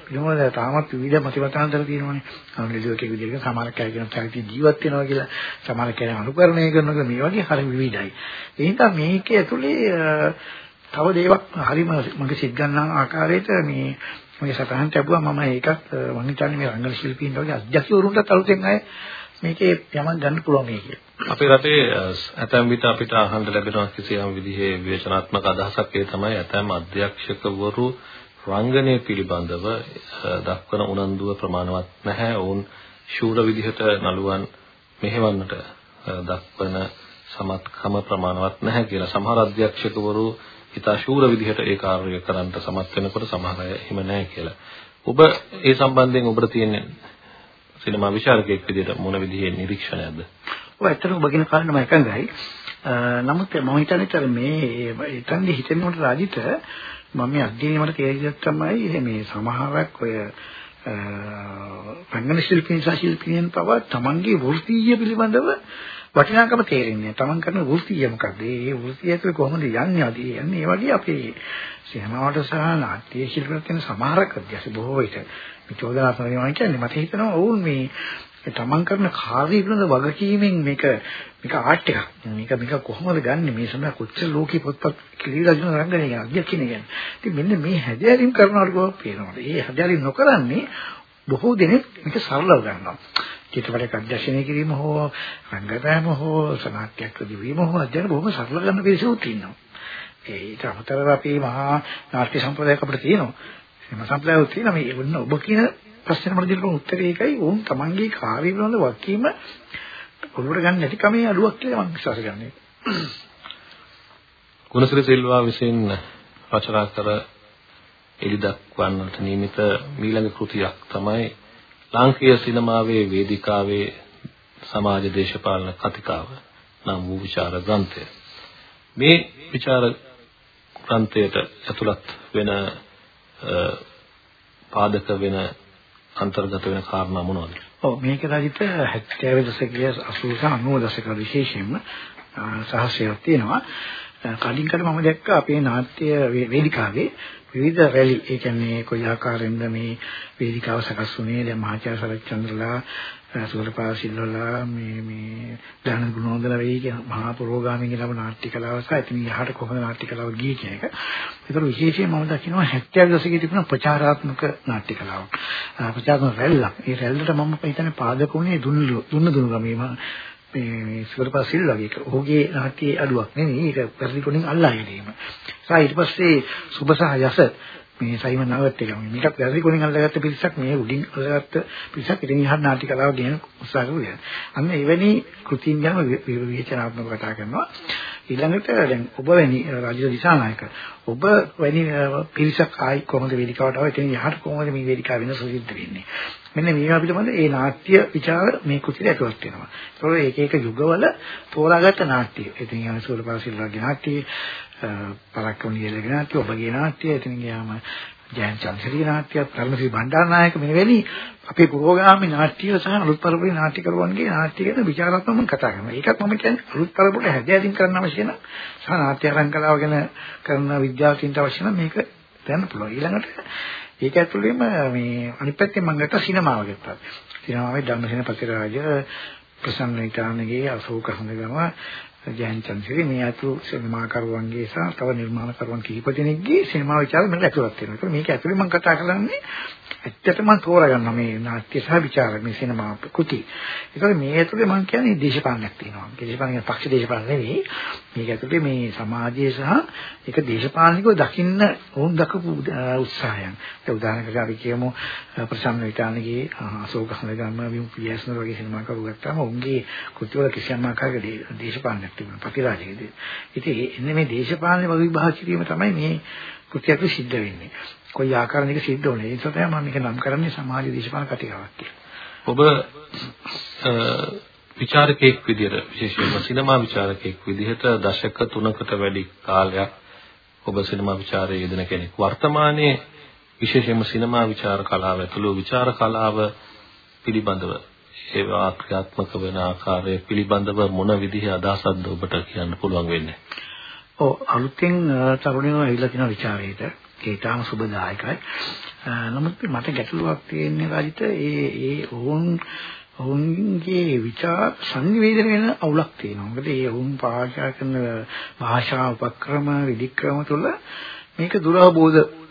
පිළිමවල තාමත් විවිධ මතවතාන්තර තියෙනවානේ. අනුලියෝකේ විදිහට සමාන කැරගෙන චරිත ජීවත් වෙනවා කියලා සමාන කැරගෙන අනුකරණය කරනවා මේ වගේ හරිම විවිධයි. ඒ නිසා මේකේ ඇතුලේ තව දේවල් හරිම මගේ සිත් ගන්න ආකාරයට මේ මගේ සටහන් ලැබුවා මම ඒකත් මම හිතන්නේ මේ රංගන ශිල්පීන් වගේ අධ්‍යක්ෂකවරුන්ට අලුතෙන් අය මේකේ යමක් ගන්න පුළුවන් මේ කියලා. අපේ රටේ ඇතැම් විට අපිට අහන්න ලැබෙනවා කිසියම් විදිහේ විවේචනාත්මක අදහසක් ඒ තමයි ඇතැම් අධ්‍යක්ෂකවරු රංගනය පිළිබඳව දක්වන උනන්දුව ප්‍රමාණවත් නැහැ. ඔවුන් ශූර විදිහට නළුවන් මෙහෙවන්නට දක්වන සමත්කම ප්‍රමාණවත් නැහැ කියලා සමහර අධ්‍යක්ෂකවරු ඉතා ශූර විදිහට ඒ කාර්යය කරන්නට සමත් වෙනකොට සමහර අය එහෙම නැහැ කියලා. ඔබ ඒ සම්බන්ධයෙන් ඔබට තියෙන සිනමා විචාරකයෙක් විදිහට මොන විදිහේ නිරීක්ෂණයක්ද? ඔය ඇත්තටම ඔබ කියන කාරණා මම එකඟයි. නමුත් මම හිතන්නේ මේ එතනදී හිතෙනකොට රාජිත මම මේ අධ්‍යයනය මට තේරෙන්නේ තමයි මේ සමහරක් ඔය රංගන ශිල්පීන් සහ ශිල්පිනියන් පව තමන්ගේ වෘත්තීය පිළිබඳව වටිනාකම තේරෙන්නේ තමන් කරන වෘත්තිය මොකක්ද? ඒ වෘත්තිය ඇතුලේ කොහොමද යන්නේ? අද යන්නේ ඒ වගේ අපේ සිනමාවට සහ නාට්‍ය ශිල්පයට තියෙන සමහරක් අධ්‍යාස බොහෝ විට මේ චෝදනා කරනවා කියන්නේ මට හිතෙනවා වුන් මේ තමන් කරන කාර්ය පිළිබඳ වගකීමෙන් මේක මේක ආර්ට් එකක්. මේක මේක කොහොමද ගන්නෙ මේ සමහර කොච්චර ලෝකේ පොත්පත් කිලිලා දින රංගනය ගැන අධ්‍යක්ෂ කෙනෙක්. ඉතින් මෙන්න මේ හැදෑරීම් කරනවට කොහොමද පේනවද? ඒ හැදෑරීම් නොකරන්නේ බොහෝ දෙනෙක් මේක සරලව ගන්නවා. චිත්‍රපටයක් අධ්‍යක්ෂණය කිරීම හෝ රංගපෑම හෝ සනාට්‍යයක් දිවීම හෝ අධ්‍යයන බොහොම සරල ගන්න පිළිසුත් ඉන්නවා. ඒට අමතරව අපි මහා නාට්‍ය සම්ප්‍රදායක් අපිට තියෙනවා. එහෙම සම්ප්‍රදායක් තියෙනවා මේ වුණ ඔබ කියන ප්‍රශ්නෙට මට දෙන්න උත්තරේ ඒකයි වුන් තමන්ගේ කාර්ය පිළිබඳ වකීම ඔළුවට ගන්න නැති කමේ අඩුවක් කියලා මම විශ්වාස කරන්නේ. ගුණසිරි සිල්වා විසින් රචනා කර එලි දක්වන්නට නියමිත මීළඟ කෘතියක් තමයි ලාංකීය සිනමාවේ වේදිකාවේ සමාජ දේශපාලන කතිකාව නම් වූ විචාර ග්‍රන්ථය. මේ විචාර ග්‍රන්ථයට ඇතුළත් වෙන පාදක වෙන අන්තර්ගත වෙන කාරණා මොනවද? ඔව් මේක රජිත 70 දශකයේ 80 90 දශක විශේෂයෙන්ම සහස්‍රයක් තියෙනවා. කලින් කල මම දැක්කා අපේ නාට්‍ය වේදිකාවේ විවිධ රැලි ඒ කියන්නේ කොයි ආකාරයෙන්ද මේ වේදිකාව සකස් වුණේ දැන් මහාචාර්ය සරච්චන්ද්‍රලා සුගතපාල සිල්වලා මේ මේ දාන ගුණෝදල වෙයි කියන මහා පුරෝගාමී ලබ නාට්‍ය කලාව සහ එතන යහට කොහොමද නාට්‍ය කලාව ගියේ කියන එක. ඒතර විශේෂයෙන් මම දකිනවා 70 දශකයේ තිබුණ ප්‍රචාරාත්මක නාට්‍ය කලාවක්. ප්‍රචාරාත්මක රැල්ලක්. ඒ රැල්ලට මම හිතන්නේ පාදක වුණේ දුන්නු දුන්න දුන්නු ගමේ මේ සුගතපාල සිල්වගේ එක. ඔහුගේ නාට්‍යයේ අඩුවක් නෙවෙයි. ඒක පරිදිකොණින් අල්ලා ගැනීම. ඊට පස්සේ සුබ සහ යස මේ සයිමන් නවර්ත් එක මේකත් වැරදි කොනින් අල්ලගත්ත පිරිසක් මේ උඩින් අල්ලගත්ත පිරිසක් ඉතින් ඉහළ නාට්‍ය කලාව ගැන උත්සාහ කරුවා. අන්න එවැනි කෘතීන් ගැන විවේචනාත්මකව කතා කරනවා. ඊළඟට දැන් ඔබ වැනි රාජ්‍ය දිසානායක ඔබ වැනි පිරිසක් ආයි කොහොමද වේදිකාවට ආවේ ඉතින් යහට කොහොමද මේ වේදිකාව වෙනස සිද්ධ වෙන්නේ. මෙන්න මේවා පිළිබඳ ඒ නාට්‍ය විචාර මේ කෘතියට ඇතුළත් වෙනවා. ඒක එක එක යුගවල තෝරාගත්ත නාට්‍ය. ඉතින් යන සූරපාසිල්ලාගේ නාට්‍ය පරක්කම නියලගේ නාට්‍ය ඔබගේ නාට්‍ය එතන ගියාම ජයන් චන්ද්‍රී නාට්‍ය පරමසිරි බණ්ඩාරනායක මෙවැනි අපේ පුරෝගාමී නාට්‍ය සහ අලුත් පරපුරේ නාට්‍යකරුවන්ගේ නාට්‍ය ගැන ਵਿਚාරාත්මකව මම කතා කරනවා. ඒකත් මම කියන්නේ අලුත් පරපුරට හැදෑරීම් කරන්න අවශ්‍ය නම් සහ නාට්‍ය අලංකලාව ගැන කරන විද්‍යාර්ථීන්ට අවශ්‍ය නම් මේක දැනන්න පුළුවන්. ඊළඟට ඒක ඇතුළේම මේ අනිත් පැත්තෙන් මම ගත්තා සිනමාව ගත්තා. සිනමාවේ ධම්මසේන පතිරාජ ප්‍රසන්න විතානගේ අශෝක හඳගම ජයන් චන්ද්‍රේ මේ අතු සිනමාකරුවන්ගේ සහ තව නිර්මාණකරුවන් කිහිප දෙනෙක්ගේ සිනමා විචාර මෙතන ඇතුළත් වෙනවා. ඒක මේක ඇතුලේ මම කතා කරන්නේ ඇත්තටම තෝරගන්න මේ නාට්‍ය සහ විචාර මේ සිනමා කෘති. ඒකෝද මේ ඇතුලේ මම කියන්නේ දේශපාලනයක් තියෙනවා. දේශපාලනය පක්ෂ දේශපාලන නෙවෙයි. මේක ඇතුලේ මේ සමාජය සහ ඒක දේශපාලනිකව දකින්න වුන් දකපු උත්සාහයන්. ඒ උදාහරණයකට අපි කියමු ප්‍රසන්න විතානගේ අශෝක හඳගම විමුක්තියස්න වගේ සිනමාකරු ගත්තාම උන්ගේ කෘතිවල කිසියම් ආකාරයක දේශපාලනයක් තිබුණා. ප්‍රතිරාජකදී. ඉතින් එන්නේ මේ දේශපාලන විභාග කිරීම තමයි මේ කෘතියක් සිද්ධ වෙන්නේ. කොයි ආකාරයක සිද්ධ වුනේ. ඒ නිසා තමයි මම මේක නම් කරන්නේ සමාජ දේශපාලන කතිකාවක් කියලා. ඔබ විචාරකයෙක් විදිහට විශේෂයෙන්ම සිනමා විචාරකයෙක් විදිහට දශක 3කට වැඩි කාලයක් ඔබ සිනමා විචාරයේ යෙදෙන කෙනෙක්. වර්තමානයේ විශේෂයෙන්ම සිනමා විචාර කලාව ඇතුළු විචාර කලාව පිළිබඳව ඒවා ක්‍රියාත්මක වෙන ආකාරය පිළිබඳව මොන විදිහේ අදහසක්ද ඔබට කියන්න පුළුවන් වෙන්නේ? ඔව් අලුතෙන් තරුණයෝ ඇවිල්ලා තියෙන ਵਿਚාරයේට ඒක ඊටාම සුබදායකයි. නමුත් මට ගැටලුවක් තියෙන්නේ රාජිත ඒ ඒ ඕන් ඔවුන්ගේ විචාර සංනිවේදනය වෙන අවුලක් තියෙනවා. මොකද ඒ ඔවුන් පාවිච්චි කරන භාෂා උපක්‍රම විධික්‍රම තුළ මේක දුරවබෝධ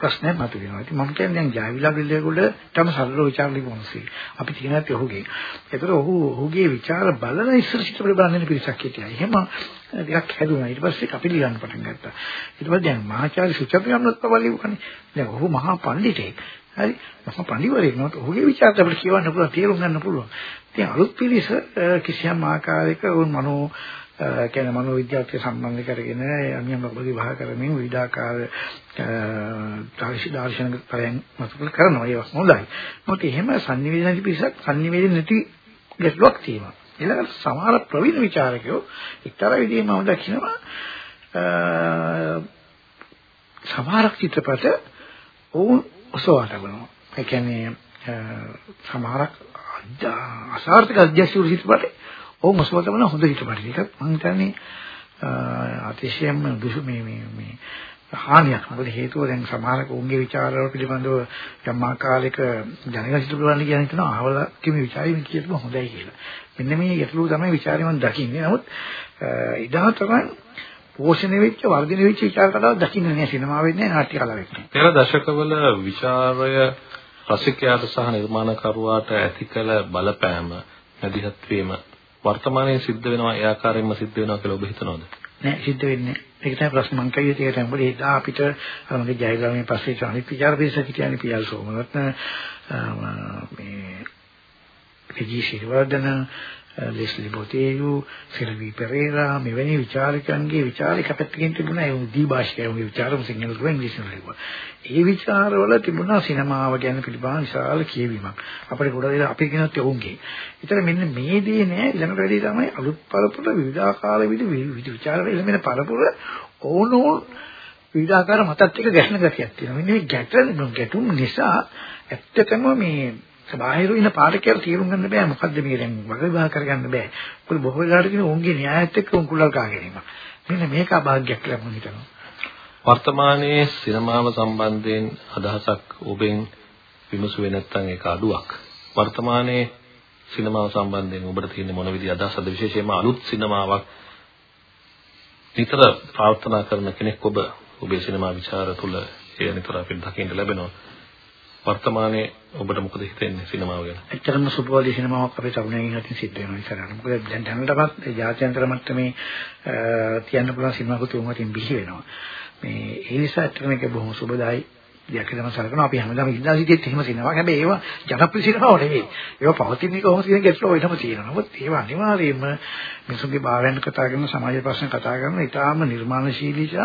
ප්‍රශ්නයක් මතුවෙනවා. ඉතින් මම කියන්නේ දැන් ජයවිලා බිල්ලේගොඩ තම සරල විචාර ලිපොන්සි. අපි කියනත් ඔහුගේ. ඒතර ඔහු ඔහුගේ විචාර බලන ඉස්සර සිට බලන්නේ පිරිසක් හිටියා. එහෙම ටිකක් හැදුනා. ඊට පස්සේ අපි ලියන්න පටන් ගත්තා. ඊට පස්සේ දැන් මහාචාර්ය සුචිත්‍රයන්වත් පවල් ලියුවානේ. දැන් ඔහු මහා පඬිතෙක්. හරි. මහා පඬිවරයෙක් නෝත් ඔහුගේ විචාර අපිට කියවන්න පුළුවන්, තේරුම් ගන්න පුළුවන්. ඉතින් අලුත් පිරිස කිසියම් ආකාරයක උන් මනෝ කියන්නේ මනෝවිද්‍යාවට සම්බන්ධ කරගෙන යම් යම් විවාහ කරමින් විවිධාකාර දාර්ශනික පරයන් මතක කරනවා ඒක හොඳයි. මොකද එහෙම sannivedana පිසක් sannivedana නැති ගැටලුවක් තියෙනවා. ඊළඟට සමහර ප්‍රවීණ ਵਿਚාරකයෝ එක්තරා විදිහේ මම දකිනවා සමහරක් චිත්‍රපට ඔවුන් ඔසවාට බලනවා. ඒ කියන්නේ සමහරක් අසාර්ථක අධ්‍යක්ෂ චිත්‍රපට ඔව් මොසල තමයි හොඳ හිතපරි. ඒක මම හිතන්නේ අතිශයම දුෂ මේ මේ මේ හානියක්. මොකද හේතුව දැන් සමහරක උන්ගේ ਵਿਚාරවල පිළිබඳව යම් ආකාරයක දැනගන්න සිදු කරන්න කියන හිතන ආවල කිමි ਵਿਚාරය මේ කියතම හොඳයි කියලා. මෙන්න මේ ගැටලුව තමයි ਵਿਚාරය මම දකින්නේ. නමුත් එදා තමයි පෝෂණය වෙච්ච වර්ධනය වෙච්ච විචාර කතාව දකින්නේ නැහැ සිනමාවෙත් නැහැ නාට්‍ය කලාවෙත් නැහැ. පෙර දශකවල ਵਿਚාරය රසිකයාට සහ නිර්මාණකරුවාට ඇති කළ බලපෑම මැදිහත් වීම වර්තමානයේ සිද්ධ වෙනවා ඒ ආකාරයෙන්ම සිද්ධ වෙනවා කියලා ඔබ හිතනවද? නෑ සිද්ධ වෙන්නේ. ඒක තමයි ප්‍රශ්න මං කියුවේ ඒක තමයි මොකද එදා අපිට මගේ ජයග්‍රහණය පස්සේ අනිත් විචාර පිරිසක් කියන්නේ පියල් සෝමරත්න මේ විජී ශිරවර්ධන ලෙස්ලි බොතේයු සිල්වි පෙරේරා මෙවැනි විචාරකයන්ගේ විචාරයක පැත්තකින් තිබුණා ඒ දීභාෂිකයන්ගේ විචාරම සිංහල වලින් ඉංග්‍රීසි වලින් ලිව්වා. ඒ විචාරවල තිබුණා සිනමාව ගැන පිළිබඳ විශාල කියවීමක්. අපිට ගොඩ දෙයක් අපි කියනත් ඔවුන්ගේ. ඒතර මෙන්න මේ දේ නෑ ඊළඟට වැඩි තමයි අලුත් පරපුර විවිධාකාර විවිධ විචාර එළමෙන පරපුර ඕනෝන් විවිධාකාර මතත් එක්ක ගැටෙන ගතියක් තියෙනවා. මෙන්න මේ ගැටෙන ගැටුම් නිසා ඇත්තටම මේ බාහිර ඉන්න පාඨකයන්ට තීරුම් ගන්න බෑ මොකද්ද මේ දැන් වග විභාග කරගන්න බෑ. මොකද බොහෝ වෙලාවට කියන උන්ගේ න්‍යායත් එක්ක උන් කුලල් කා ගැනීම. මෙන්න මේක අභාග්‍යයක් කියලා මම හිතනවා. වර්තමානයේ සිනමාව සම්බන්ධයෙන් අදහසක් ඔබෙන් විමසුවේ නැත්නම් ඒක අඩුවක්. වර්තමානයේ සිනමාව සම්බන්ධයෙන් ඔබට තියෙන මොන විදිහේ අදහසක්ද විශේෂයෙන්ම අලුත් සිනමාවක් නිතර ප්‍රාර්ථනා කරන කෙනෙක් ඔබ ඔබේ සිනමා විචාර තුළ ඒ නිතර අපිට දකින්න ලැබෙනවා. වර්තමානයේ ඔබට මොකද හිතෙන්නේ සිනමාව ගැන? ඇත්තටම සුපවලි සිනමාවක් අපේ තරුණයන් අතින් සිද්ධ වෙනවා ඉස්සරහට. මොකද දැන් දැනටමත් ජාත්‍යන්තර මට්ටමේ තියන්න පුළුවන් සිනමා කෘති උමතින් බිහි වෙනවා. මේ ඒ නිසා ඇත්තටම මේක බොහොම සුබදායි දෙයක් කියලා සලකනවා. අපි හැමදාම ඉඳලා සිටියෙත් එහෙම සිනමාවක්. හැබැයි ඒවා ජනප්‍රිය සිනමාව නෙවෙයි. ඒවා පවතින එක කොහොමද කියන ගැටලුව වෙනම තියෙනවා. නමුත් ඒවා අනිවාර්යයෙන්ම මිනිසුන්ගේ භාවයන් කතා කරන සමාජ ප්‍රශ්න කතා කරන ඉතාම නිර්මාණශීලී සහ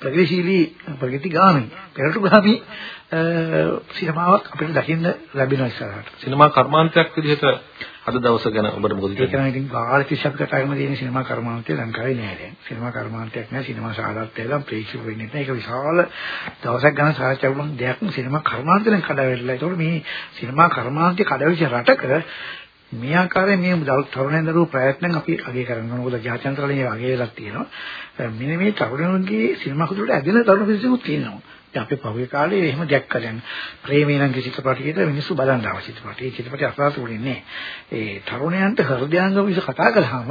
ප්‍රගතිශීලී ප්‍රගතිගාමී පෙරටුගාමී සිනමාවක් අපිට දකින්න ලැබෙනවා ඉස්සරහට. සිනමා කර්මාන්තයක් විදිහට අද දවස ගැන ඔබට මොකද කියන්නේ? ඒක නම් ඉතින් කිසියක් කතා කරන තියෙන සිනමා කර්මාන්තය ලංකාවේ නෑ දැන්. සිනමා කර්මාන්තයක් නෑ සිනමා ශාලාවක් නම් ප්‍රේක්ෂක වෙන්නේ නැහැ. ඒක විශාල දවසක් ගන්න සාකච්ඡා වුණා දෙයක් සිනමා කර්මාන්තයෙන් කඩාවැටලා. ඒතකොට මේ සිනමා කර්මාන්තය කඩාවිච්ච රටක මේ ආකාරයෙන් මේ තරුණයන් දරුවෝ ප්‍රයත්නන් අපි අගය කරනවා. මොකද ජාත්‍යන්තරවලින් අගය වෙලා තියෙනවා. මෙන්න මේ තරුණයන්ගේ සිනමා කුතුහලට ඇදෙන තරුණ පිරිසකුත් තියෙනවා. දැන් අපි පහුගිය කාලේ එහෙම දැක්කා දැන් ප්‍රේමේනංග චිත්‍රපටියට මිනිස්සු බලන්න ආව චිත්‍රපටි. ඒ චිත්‍රපටි අසාතු වෙන්නේ ඒ තරුණයන්ට හෘදයාංගම විස කතා කළාම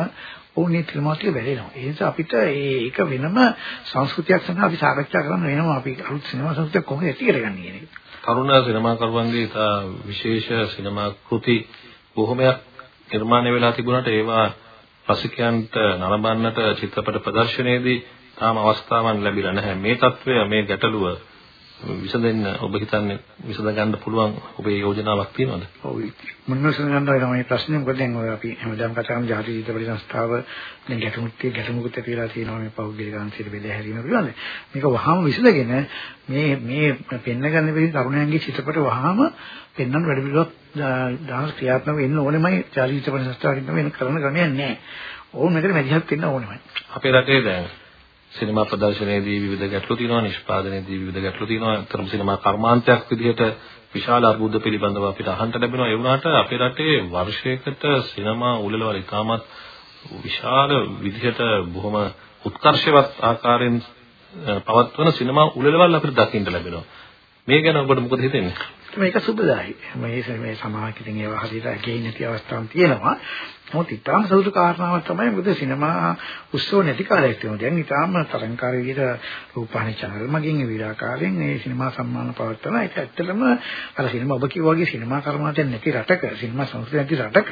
ඔවුන් මේ ත්‍රිමාත්‍රිය වැළෙනවා. ඒ නිසා අපිට ඒක වෙනම සංස්කෘතියක් සඳහා අපි සාකච්ඡා කරන්න වෙනවා. අපි අලුත් සිනමා සංස්කෘතිය කොහොමද ඇති කරගන්නේ කියන එක. තරුණ සිනමාකරුවන්ගේ ඉතා විශේෂ සිනමා කෘති බොහොමයක් නිර්මාණය වෙලා තිබුණාට ඒවා රසිකයන්ට නරඹන්නට චිත්‍රපට ප්‍රදර්ශනයේදී තාම අවස්ථාවක් ලැබිලා නැහැ. මේ తත්වය මේ ගැටලුව විසඳෙන්න ඔබ හිතන්නේ විසඳ ගන්න පුළුවන් ඔබේ යෝජනාවක් තියෙනවද? ඔව් මොන විසඳ ගන්න වෙනවා මේ ප්‍රශ්නේ මොකද දැන් ඔය අපි හැමදාම කතා කරන ජාති චිත්‍රපට සංස්ථාව දැන් ගැටුමුත් ගැටුමුකුත් ඇතිලා තියෙනවා මේ පෞද්ගලික අංශයට බෙදා හැරීම පිළිබඳ. මේක වහාම විසඳගෙන මේ මේ පෙන්න ගන්න බැරි තරුණයන්ගේ චිත්‍රපට වහාම පෙන්වන්න වැඩ පිළිවෙලක් දාන ක්‍රියාත්මක වෙන්න ඕනෙමයි ජාති චිත්‍රපට සංස්ථාවකින් වෙන කරන ක්‍රමයක් නැහැ. ඕන මේකට මැදිහත් වෙන්න ඕනෙමයි. අපේ රටේ දැන් සිනමා ප්‍රදර්ශනයේදී විවිධ ගැටලු තියෙනවා නිෂ්පාදනයේදී විවිධ ගැටලු තියෙනවා. අතරම සිනමා කර්මාන්තයක් විදිහට විශාල අර්බුද පිළිබඳව අපිට අහන්න ලැබෙනවා. ඒ වුණාට අපේ රටේ වර්ෂයකට සිනමා උළෙලවල ඉතාමත් විශාල විදිහට බොහොම උත්කර්ෂවත් ආකාරයෙන් පවත්වන සිනමා උළෙලවල් අපිට දකින්න ලැබෙනවා. මේ ගැන ඔබට මොකද හිතෙන්නේ? මේක සුබදායි. මේ මේ සමාජිකින් ඒවා හරියට ඇගෙයි නැති අවස්ථාවක් තියෙනවා. නමුත් ඊටාම සතුටු කාරණාවක් තමයි මොකද සිනමා උත්සව නැති කාලයක් තියෙනවා. දැන් ඊටාම තරංකාරී විදිහට රූපවාහිනී channel මගින් විවිධාකාරයෙන් මේ සිනමා සම්මාන පවත්වන ඒක ඇත්තටම අර සිනමා ඔබ කිව්වා වගේ සිනමා කර්මාන්තයක් නැති රටක සිනමා සංස්කෘතිය නැති රටක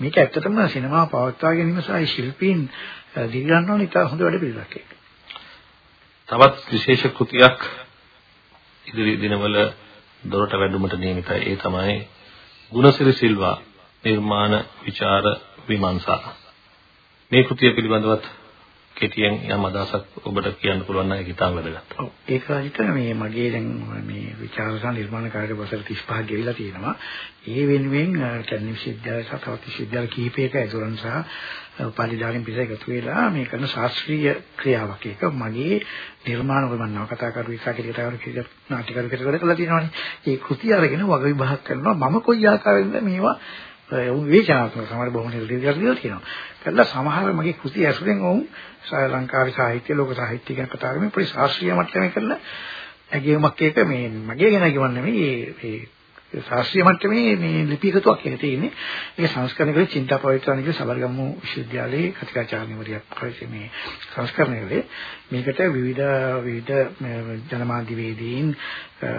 මේක ඇත්තටම සිනමා පවත්වා ගැනීම සහ ශිල්පීන් දිගන්න ඕන ඉතා හොඳ වැඩ පිළිවෙලක් ඒක. තවත් විශේෂ කෘතියක් ඉදිරි දිනවල දොරට වැඩුමට නියමිතයි. ඒ තමයි ගුණසිරි සිල්වා නිර්මාණ විචාර විමර්ශා. මේ කෘතිය පිළිබඳවත් කෙටියෙන් යම් අදහසක් ඔබට කියන්න පුළුවන් නම් ඒක ඉතාම වැදගත්. ඔව් ඒක හිතන මේ මගේ දැන් මේ විචාරසන නිර්මාණ කාර්ය වසර 35 ගෙවිලා තියෙනවා. ඒ වෙනුවෙන් කැලණි විශ්වවිද්‍යාලය සහ තවත් විශ්වවිද්‍යාල කිහිපයක ඇතුළන් සහ උපාධිධාරීන් පිරිස එකතු වෙලා මේ කරන ශාස්ත්‍රීය ක්‍රියාවක් එක මගේ නිර්මාණ වල මම කතා කරු විකාකිරියතාවර කියලා නාට්‍යකරු කියලා කරලා තියෙනවානේ. ඒ කෘති අරගෙන වග විභාග කරනවා මම කොයි ආකාරයෙන්ද මේවා විවේචනාත්මක සමහර බොහොම නිර්දීර්ඝ කියලා තියෙනවා. කළා සමහර මගේ කෘති ඇසුරෙන් වුන් ශ්‍රී ලංකාවේ සාහිත්‍ය ලෝක සාහිත්‍ය ගැන කතා කරමින් පොඩි ශාස්ත්‍රීය මට්ටමේ කරලා ඇගීමක් එක මේ මගේ ගැන කියවන්නේ නෙමෙයි මේ ශාස්ත්‍රීය මට්ටමේ මේ ලිපිකතුවක් එක තියෙන්නේ. ඒක සංස්කරණය කරේ චින්තා පවිත්‍රාණ කියන සබරගමු විශ්වවිද්‍යාලයේ කතිකාචාර්යවරියක් පරිසර මේ සංස්කරණය කළේ. මේකට විවිධ විවිධ ජනමාධ්‍යවේදීන්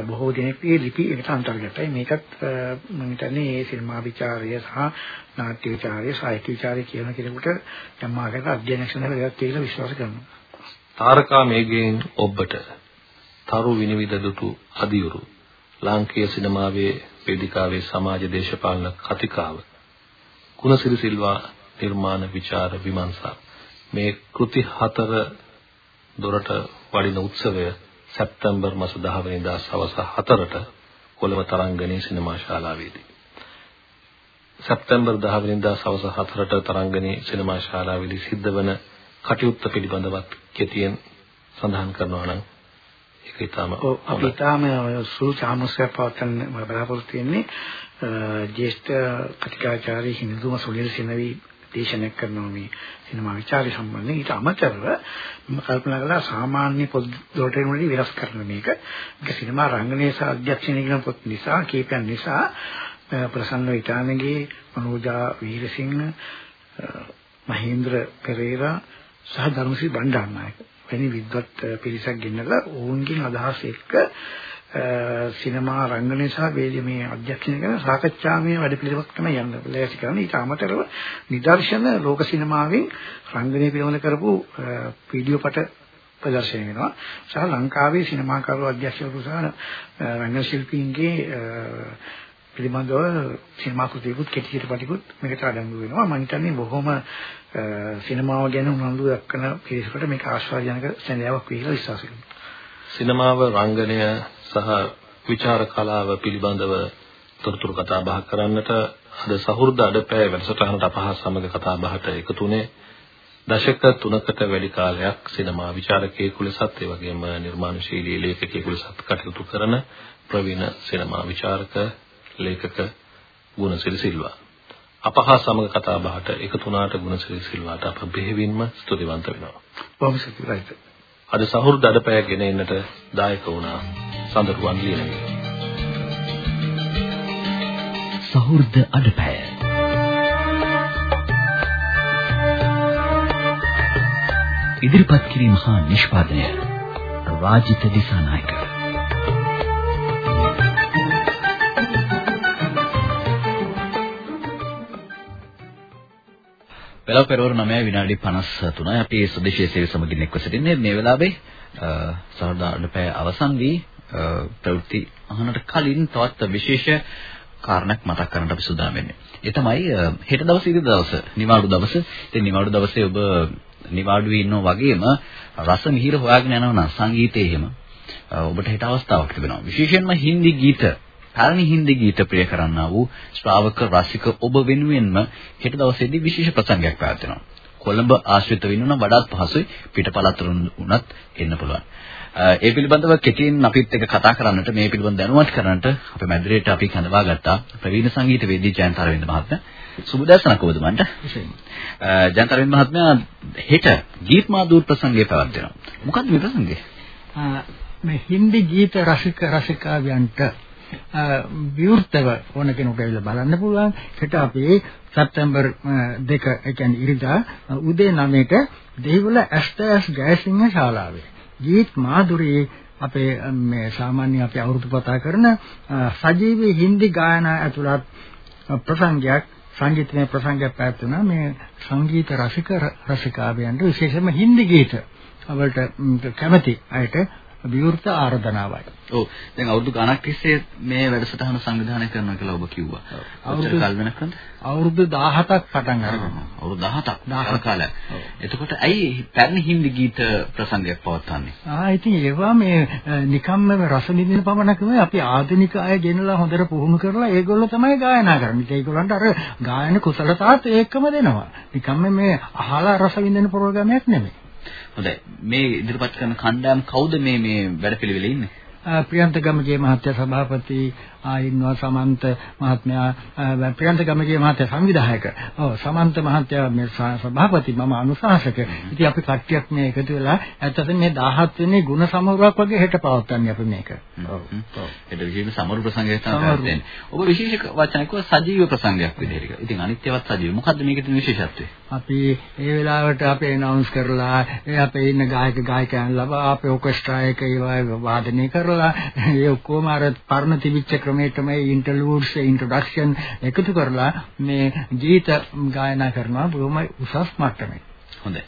බොහෝ දෙනෙක්ගේ ලිපි එකට අන්තර්ගතයි. මේකත් මම හිතන්නේ මේ සිනමා විචාරය සහ නාට්‍ය විචාරය සාහිත්‍ය විචාරය කියන කෙනෙකුට යම් ආකාරයක අධ්‍යයනයක් කරන්න කියලා විශ්වාස කරනවා. තාරකා මේගෙන් ඔබට තරු විනිවිද දුටු අදියුරු ලාංකීය සිනමාවේ වේදිකාවේ සමාජ දේශපාලන කතිකාව. කුණසිරි සිල්වා නිර්මාණ විචාර විමර්ශා මේ කෘති හතර දොරට වඩින උත්සවය සැප්තැම්බර් මාස 10 වෙනිදා සවස් 4ට කොළඹ තරංගණී සිනමා ශාලාවේදී. සැප්තැම්බර් 10 වෙනිදා සවස් 4ට තරංගණී සිනමා ශාලාවේදී සිද්ධ වන කටයුත්ත පිළිබඳවත් කෙටියෙන් සඳහන් කරනවා නම් ඒක ඊටම අපි ඊටම සුළු චාමස්යක් පවත්වන්න බලාපොරොත්තු වෙන්නේ ජ්‍යෙෂ්ඨ කතිකාචාර්ය හිඳුම සුනිල් සිනවි දේශනයක් කරනවා මේ සිනමා විචාරය සම්බන්ධයෙන්. ඊට අමතරව මම කල්පනා කළා සාමාන්‍ය පොත් දොරට වලින් වෙනස් කරන මේක. මේක සිනමා රංගනයේ සහ අධ්‍යක්ෂණය කියන පොත් නිසා කීපයන් නිසා ප්‍රසන්න විතානගේ මනෝජා වීරසිංහ මහේන්ද්‍ර පෙරේරා සහ ධර්මසිරි බණ්ඩාරනායක වැනි විද්වත් පිරිසක් ගෙන්නලා ඔවුන්ගෙන් අදහස් එක්ක සිනමා රංගනය සහ වේදිකේ මේ අධ්‍යක්ෂණය කරන සාකච්ඡාමය වැඩපිළිවෙලක් තමයි යන්න ලෑස්ති කරන්නේ. ඊට අමතරව නිදර්ශන ලෝක සිනමාවෙන් රංගනය පිළිබඳ කරපු වීඩියෝ පට ප්‍රදර්ශනය වෙනවා. සහ ලංකාවේ සිනමාකරු අධ්‍යක්ෂකවරු සහ රංගන ශිල්පීන්ගේ පිළිබඳව සිනමා කෘතියකුත් කෙටි චිත්‍රපටිකුත් මේකට අඩංගු වෙනවා. මම හිතන්නේ බොහොම සිනමාව ගැන උනන්දු දක්වන පිරිසකට මේක ආශ්වාදජනක සැලෑවක් කියලා විශ්වාස කරනවා. සිනමාව රංගනය සහ විචාර කලාව පිළිබඳව තොරතුරු කතා බහ කරන්නට අද සහෘද අඩපෑ වැඩසටහනට අපහා සමග කතා බහට එකතුනේ දශක 3කට වැඩි කාලයක් සිනමා විචාරකයෙකු ලෙසත් ඒ වගේම නිර්මාණශීලී ලේඛකයෙකු ලෙසත් කටයුතු කරන ප්‍රවීණ සිනමා විචාරක ලේඛක ගුණසිරි සිල්වා අපහා සමග කතා බහට එකතු වුණාට ගුණසිරි සිල්වාට අප බෙහෙවින්ම ස්තුතිවන්ත වෙනවා. බොහොම ස්තුතියි. අද සහෘද අඩපෑ ගෙන එන්නට දායක වුණා සඳරුවන් ලියනගේ. සහෘද අඩපෑ ඉදිරිපත් කිරීම හා නිෂ්පාදනය රාජිත දිසානායක වෙලාව පෙරවරු 9 විනාඩි 53යි අපි සුදේශීය සේවය සමගින් එක්ව සිටින්නේ මේ වෙලාවේ සහෘදාඩ පැය අවසන් වී ප්‍රවෘත්ති අහනට කලින් තවත් විශේෂ කාරණයක් මතක් කරන්නට අපි සූදානම් වෙන්නේ. ඒ තමයි හෙට දවසේ ඉරිදා දවස නිවාඩු දවස. ඉතින් නිවාඩු දවසේ ඔබ නිවාඩුවේ ඉන්නවා වගේම රස මිහිර හොයාගෙන යනවා නම් සංගීතයේ එහෙම ඔබට හෙට අවස්ථාවක් තිබෙනවා. විශේෂයෙන්ම හින්දි ගීත පැරණි හින්දි ගීත ප්‍රිය කරන්නා වූ ශ්‍රාවක රසික ඔබ වෙනුවෙන්ම හෙට දවසේදී විශේෂ ප්‍රසංගයක් පැවැත්වෙනවා. කොළඹ ආශ්‍රිත වෙනුන වඩාත් පහසුයි පිටපළතුරුන් උනත් එන්න පුළුවන්. ඒ පිළිබඳව කෙටියෙන් අපිත් එක්ක කතා කරන්නට මේ පිළිබඳව දැනුවත් කරන්නට අපේ මැදිරියට අපි කඳවා ගත්තා ප්‍රවීණ සංගීතවේදී ජයන්ත අරවින්ද මහත්මයා. සුබදෑසනක් ඔබතුමන්ට. ජයන්ත අරවින්ද මහත්මයා හෙට ගීත් මාදූර් ප්‍රසංගය පැවැත්වෙනවා. මොකක්ද මේ ප්‍රසංගය? මේ හින්දි ගීත රසික රසිකාවන්ට විවෘතව ඕන කෙනෙකුට ඇවිල්ලා බලන්න පුළුවන්. හෙට අපි සැප්තැම්බර් 2 ඒ කියන්නේ ඉරිදා උදේ 9ට දෙහිවල ඇස්ටර්ස් ජයසිංහ ශාලාවේ. ගීත් මාදුරී අපේ මේ සාමාන්‍ය අපි අවුරුදු පතා කරන සජීවී හින්දි ගායනා ඇතුළත් ප්‍රසංගයක් සංගීතමය ප්‍රසංගයක් පැවැත්වුණා මේ සංගීත රසික රසිකාවයන්ට විශේෂයෙන්ම හින්දි ගීත. වලට කැමති අයට විවෘත ආරාධනාවයි. ඔව් දැන් අවුරුදු ගණක් තිස්සේ මේ වැඩසටහන සංවිධානය කරනවා කියලා ඔබ කිව්වා. අවුරුදු කල් වෙනකන්ද? අවුරුදු 17ක් පටන් ගන්නවා. අවුරුදු 17ක් 10 කාලයක්. එතකොට ඇයි පැරණි හින්දි ගීත ප්‍රසංගයක් පවත්වන්නේ? ආ ඉතින් ඒවා මේ නිකම්ම රස විඳින පමණක් නෙවෙයි අපි ආධුනික අය ගෙනලා හොඳට පුහුණු කරලා ඒගොල්ලෝ තමයි ගායනා කරන්නේ. ඒගොල්ලන්ට අර ගායන කුසලතාවත් ඒකම දෙනවා. නිකම්ම මේ අහලා රස විඳින ප්‍රෝග්‍රෑමයක් නෙමෙයි. හොඳයි. මේ ඉදිරිපත් කරන කණ්ඩායම් කවුද මේ මේ වැඩපිළිවෙලේ ඉන්නේ? ප්‍රියන්ත ගමගේ මහත්තයා සභාපති ආයින්නවා සමන්ත මහත්මයා ප්‍රියන්ත ගමගේ මහත්තයා සංවිධායක. ඔව් සමන්ත මහත්තයා මේ සභාපති මම අනුශාසක. ඉතින් අපි කට්ටියක් මේ එකතු වෙලා ඇත්තටම මේ 17 වෙනි ගුණ සමරුවක් වගේ හෙට පවත්වන්නේ අපි මේක. ඔව්. හෙට විශේෂ සමරු ප්‍රසංගයක් තමයි. ඔබ විශේෂ වචනයක් සජීව ප්‍රසංගයක් විදිහට. ඉතින් අනිත්‍යවත් සජීව. මොකද්ද මේකේ විශේෂත්වය? අපි ඒ වෙලාවට අපේ ඇනවුන්ස් කරලා අපේ ඉන්න ගායක ගායිකයන් ලබා අපේ ඔකෙස්ට්‍රා එක ඒවා වාදනය කරලා ඒ ඔක්කොම අර පරණ තිබිච්ච ක්‍රමයටම ඉන්ටර්ලූඩ්ස් ඉන්ට්‍රොඩක්ෂන් එකතු කරලා මේ ගීත ගායනා කරනවා බොහොම උසස් මට්ටමේ. හොඳයි.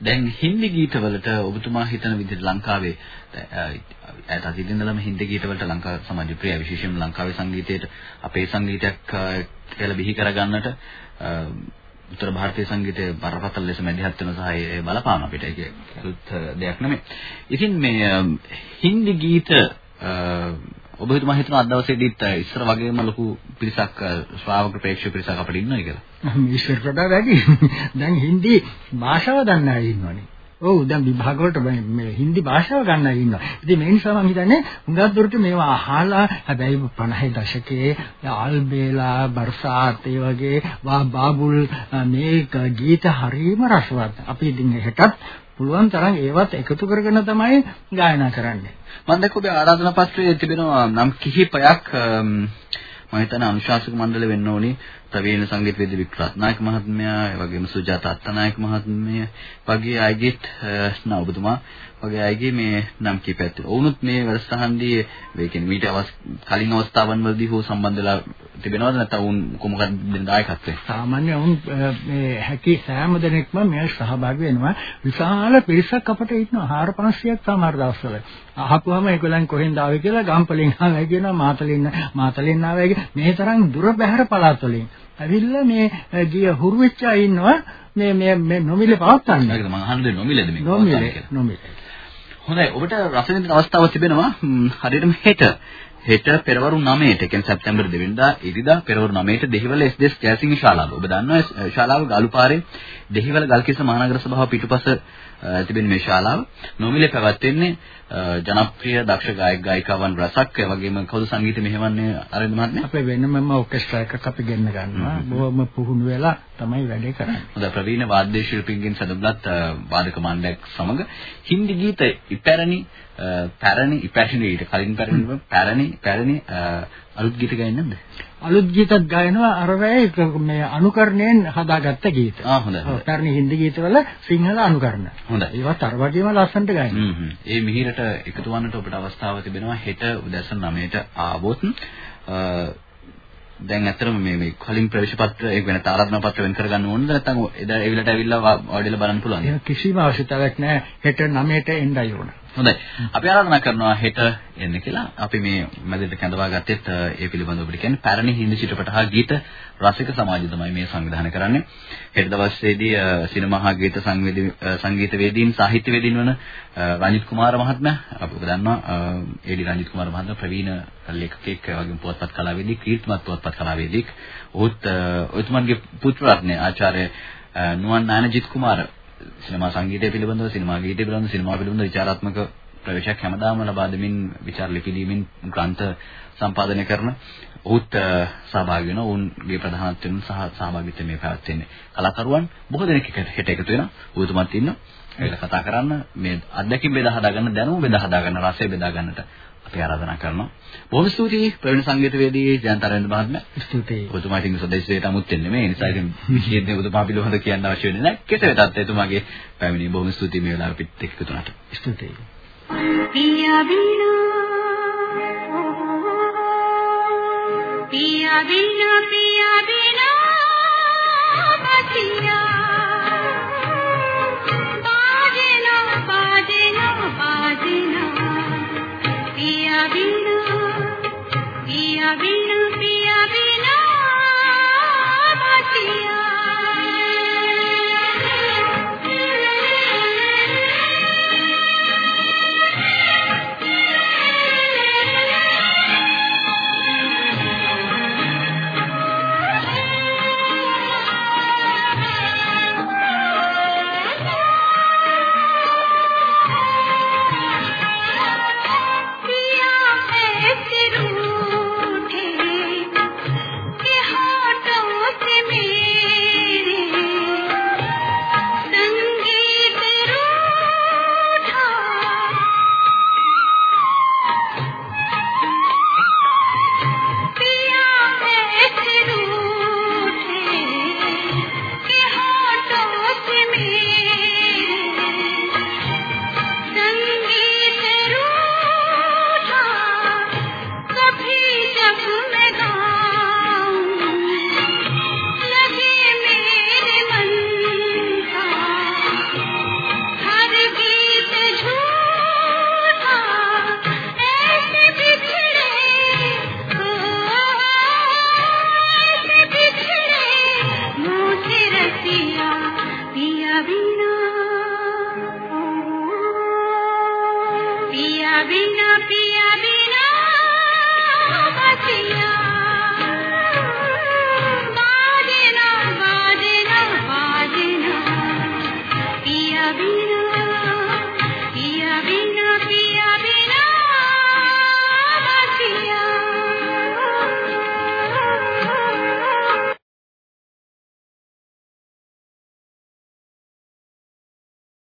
දැන් හින්දි ගීතවලට ඔබතුමා හිතන විදිහට ලංකාවේ ඈත අතීතේ ඉඳලම හින්දි ගීතවලට ලංකා සමාජ ප්‍රිය විශේෂයෙන්ම ලංකාවේ සංගීතයට අපේ සංගීතයක් කියලා බිහි කරගන්නට උත්තර ಭಾರತೀಯ සංගීතයේ බරපතල ලෙස මැදිහත් වෙන සහ ඒ බලපාන අපිට ඒක අලුත් දෙයක් නෙමෙයි. ඉතින් මේ හින්දි ගීත ඔබ හිතමු හිතන අද දවසේදීත් ඉස්සර වගේම ලොකු පිරිසක් ශ්‍රාවක ප්‍රේක්ෂක පිරිසක් අපිට ඉන්නවා කියලා. ඉස්සර වඩා වැඩි. දැන් හින්දි භාෂාව දන්න අය ඉන්නවනේ. ඔව් දැන් විභාග වලට මේ හින්දි භාෂාව ගන්න අය ඉන්නවා. ඉතින් මේ නිසා මම හිතන්නේ හුඟක් දුරට මේවා අහලා හැබැයි 50 දශකයේ ආල්බේලා බර්සාත් ඒ වගේ වා බාබුල් මේ ගීත හරීම රසවත්. අපි ඉතින් හෙටත් පුළුවන් තරම් ඒවත් එකතු කරගෙන තමයි ගායනා කරන්නේ. මම දැක්ක ඔබේ ආරාධනා පත්‍රයේ තිබෙනවා නම් කිහිපයක් මම හිතන්නේ අනුශාසක මණ්ඩල වෙන්න ඕනි ප්‍රවීණ සංගීතවිද වික්‍රත්නායක මහත්මයා ඒ වගේම සුජාත අත්තනායක මහත්මිය වගේ අයගෙත් නා ඔබතුමා වගේ අයගේ මේ නම් කීපයක් තියෙනවා. වුණොත් මේ වැඩසටහනදී මේ කියන්නේ මීට කලින් අවස්ථාවන් වලදී හෝ සම්බන්ධ වෙලා තිබෙනවද නැත්නම් උන් කොමකද දෙන දායකත්වය? සාමාන්‍ය උන් මේ හැකි සෑම දෙනෙක්ම මේ සහභාගී වෙනවා. විශාල පිරිසක් අපට ඉන්නවා 4500ක් සමහර දවස්වල. අහපුවම ඒගොල්ලන් කොහෙන්ද ආවේ කියලා ගම්පලින් ආවයි කියනවා මාතලින් මාතලින් ආවයි මේ තරම් දුර බැහැර පළාත් වලින්. ඇවිල්ලා මේ ගිය හුරු වෙච්ච අය ඉන්නවා මේ මේ මේ නොමිලේ පවත්තන්නේ. ඒකද මම අහන්නේ නොමිලේද මේ? නොමිලේ නොමිලේ. හොඳයි ඔබට රස විඳින අවස්ථාවක් තිබෙනවා හරියටම හෙට හෙට පෙරවරු 9ට කියන්නේ සැප්තැම්බර් 2 වෙනිදා ඉරිදා පෙරවරු 9ට දෙහිවල එස්.දෙස් ජයසිංහ ශාලාව. ඔබ දන්නවා ශාලාව ගාලුපාරේ දෙහිවල ගල්කිස්ස මහනගර සභාව පිටුපස තිබෙන මේ ශාලාව. නොමිලේ පැවැත්වෙන්නේ ජනප්‍රිය දක්ෂ ගායක ගායිකාවන් රසක් ඒ වගේම කවුද සංගීත මෙහෙවන්නේ අරවින්ද මහත්මයා? අපේ වෙනමම ඔකෙස්ට්‍රා එකක් අපි ගෙන්න ගන්නවා. බොහොම පුහුණු වෙලා තමයි වැඩේ කරන්නේ. හොඳයි ප්‍රවීණ වාද්‍ය ශිල්පීන්ගෙන් සැදබලත් වාදක මණ්ඩලයක් සමග හින්දි ගීත ඉපැරණි පැරණි ඉපැරණි ඊට කලින් පැරණි පැරණි පැරණි අලුත් ගීත ගයන්නේ නැද්ද? අලුත් ගීතත් ගයනවා අර වෙයි මේ අනුකරණයෙන් හදාගත්ත ගීත. ආ හොඳයි. ඔව් පැරණි හින්දි ගීතවල සිංහල අනුකරණ. හොඳයි. ඒවත් අර වගේම ලස්සනට ගයනවා. හ්ම් හ්ම්. ඒ මිහිරට එකතු වන්නට ඔබට අවස්ථාව තිබෙනවා හෙට උදෑසන 9ට ආවොත් දැන් ඇත්තටම මේ මේ කලින් ප්‍රවේශ පත්‍ර ඒ වෙනත ආරාධනා පත්‍ර වෙන් කරගන්න ඕනද නැත්නම් එදා ඒ විලට ඇවිල්ලා වාඩිලා බලන්න පුළුවන්ද? කිසිම අවශ්‍යතාවයක් නැහැ. හෙට 9ට එන්නයි ඕන. හොඳයි. අපි ආරාධනා කරනවා හෙට එන්න කියලා. අපි මේ මැදට කැඳවා ගත්තෙත් ඒ පිළිබඳව ඔබට කියන්නේ පැරණි හින්දි චිත්‍රපට හා ගීත රසික සමාජය තමයි මේ සංවිධානය කරන්නේ. හෙට දවසේදී සිනමා හා ගීත සංගීත වේදීන් සාහිත්‍ය වේදීන් වන රංජිත් කුමාර මහත්මයා අපි ඔබ දන්නවා ඒ.ඩි. රංජිත් කුමාර මහත්මයා ප්‍රවීණ ලේඛකෙක් වගේම පුවත්පත් කලාවේදී කීර්තිමත් පුවත්පත් කලාවේදීක් ඔහුත් ඔයතුමන්ගේ පුත්‍ර රත්නය ආචාර්ය නුවන් නානජිත් කුමාර සිනමා සංගීතය පිළිබඳව සිනමා ගීතය පිළිබඳව සිනමා පිළිබඳව විචාරාත්මක ප්‍රවේශයක් හැමදාම ලබා දෙමින් විචාර ලිපි දීමින් ග්‍රන්ථ සම්පාදනය කරන ඔහුත් සහභාගී වෙනවා. ඔවුන්ගේ ප්‍රධානත්වයෙන් සහ සහභාගීත්වයෙන් මේ පැවැත්වෙන්නේ. කලාකරුවන් බොහෝ දෙනෙක් හෙට එකතු වෙනවා. ඔබතුමාත් ඉන්නවා. ඒකල කතා කරන්න මේ අත්දැකීම් බෙදා හදා ගන්න දැනුම බෙදා හදා ගන්න රසය බෙදා ගන්නට අපි ආරාධනා කරනවා. බොහොම ස්තුතියි ප්‍රවීණ සංගීතවේදී ජයන්ත අරවින්ද මහත්මයා. ස්තුතියි. ඔබතුමාට ඉංග්‍රීසි සදේශයට අමුත් වෙන්නේ මේ නිසා ඉතින් විශේෂයෙන් ඔබතුමා පිළිබඳව කියන්න අවශ්‍ය වෙන්නේ නැහැ. කෙසේ වෙතත් එතුමාගේ පැමිණීම බොහොම ස්තුතියි මේ වෙලාවට පිට එක්ක තුනට. ස්තුතියි. පියා බිනා පියා බිනා පියා බිනා पिया बिन पिया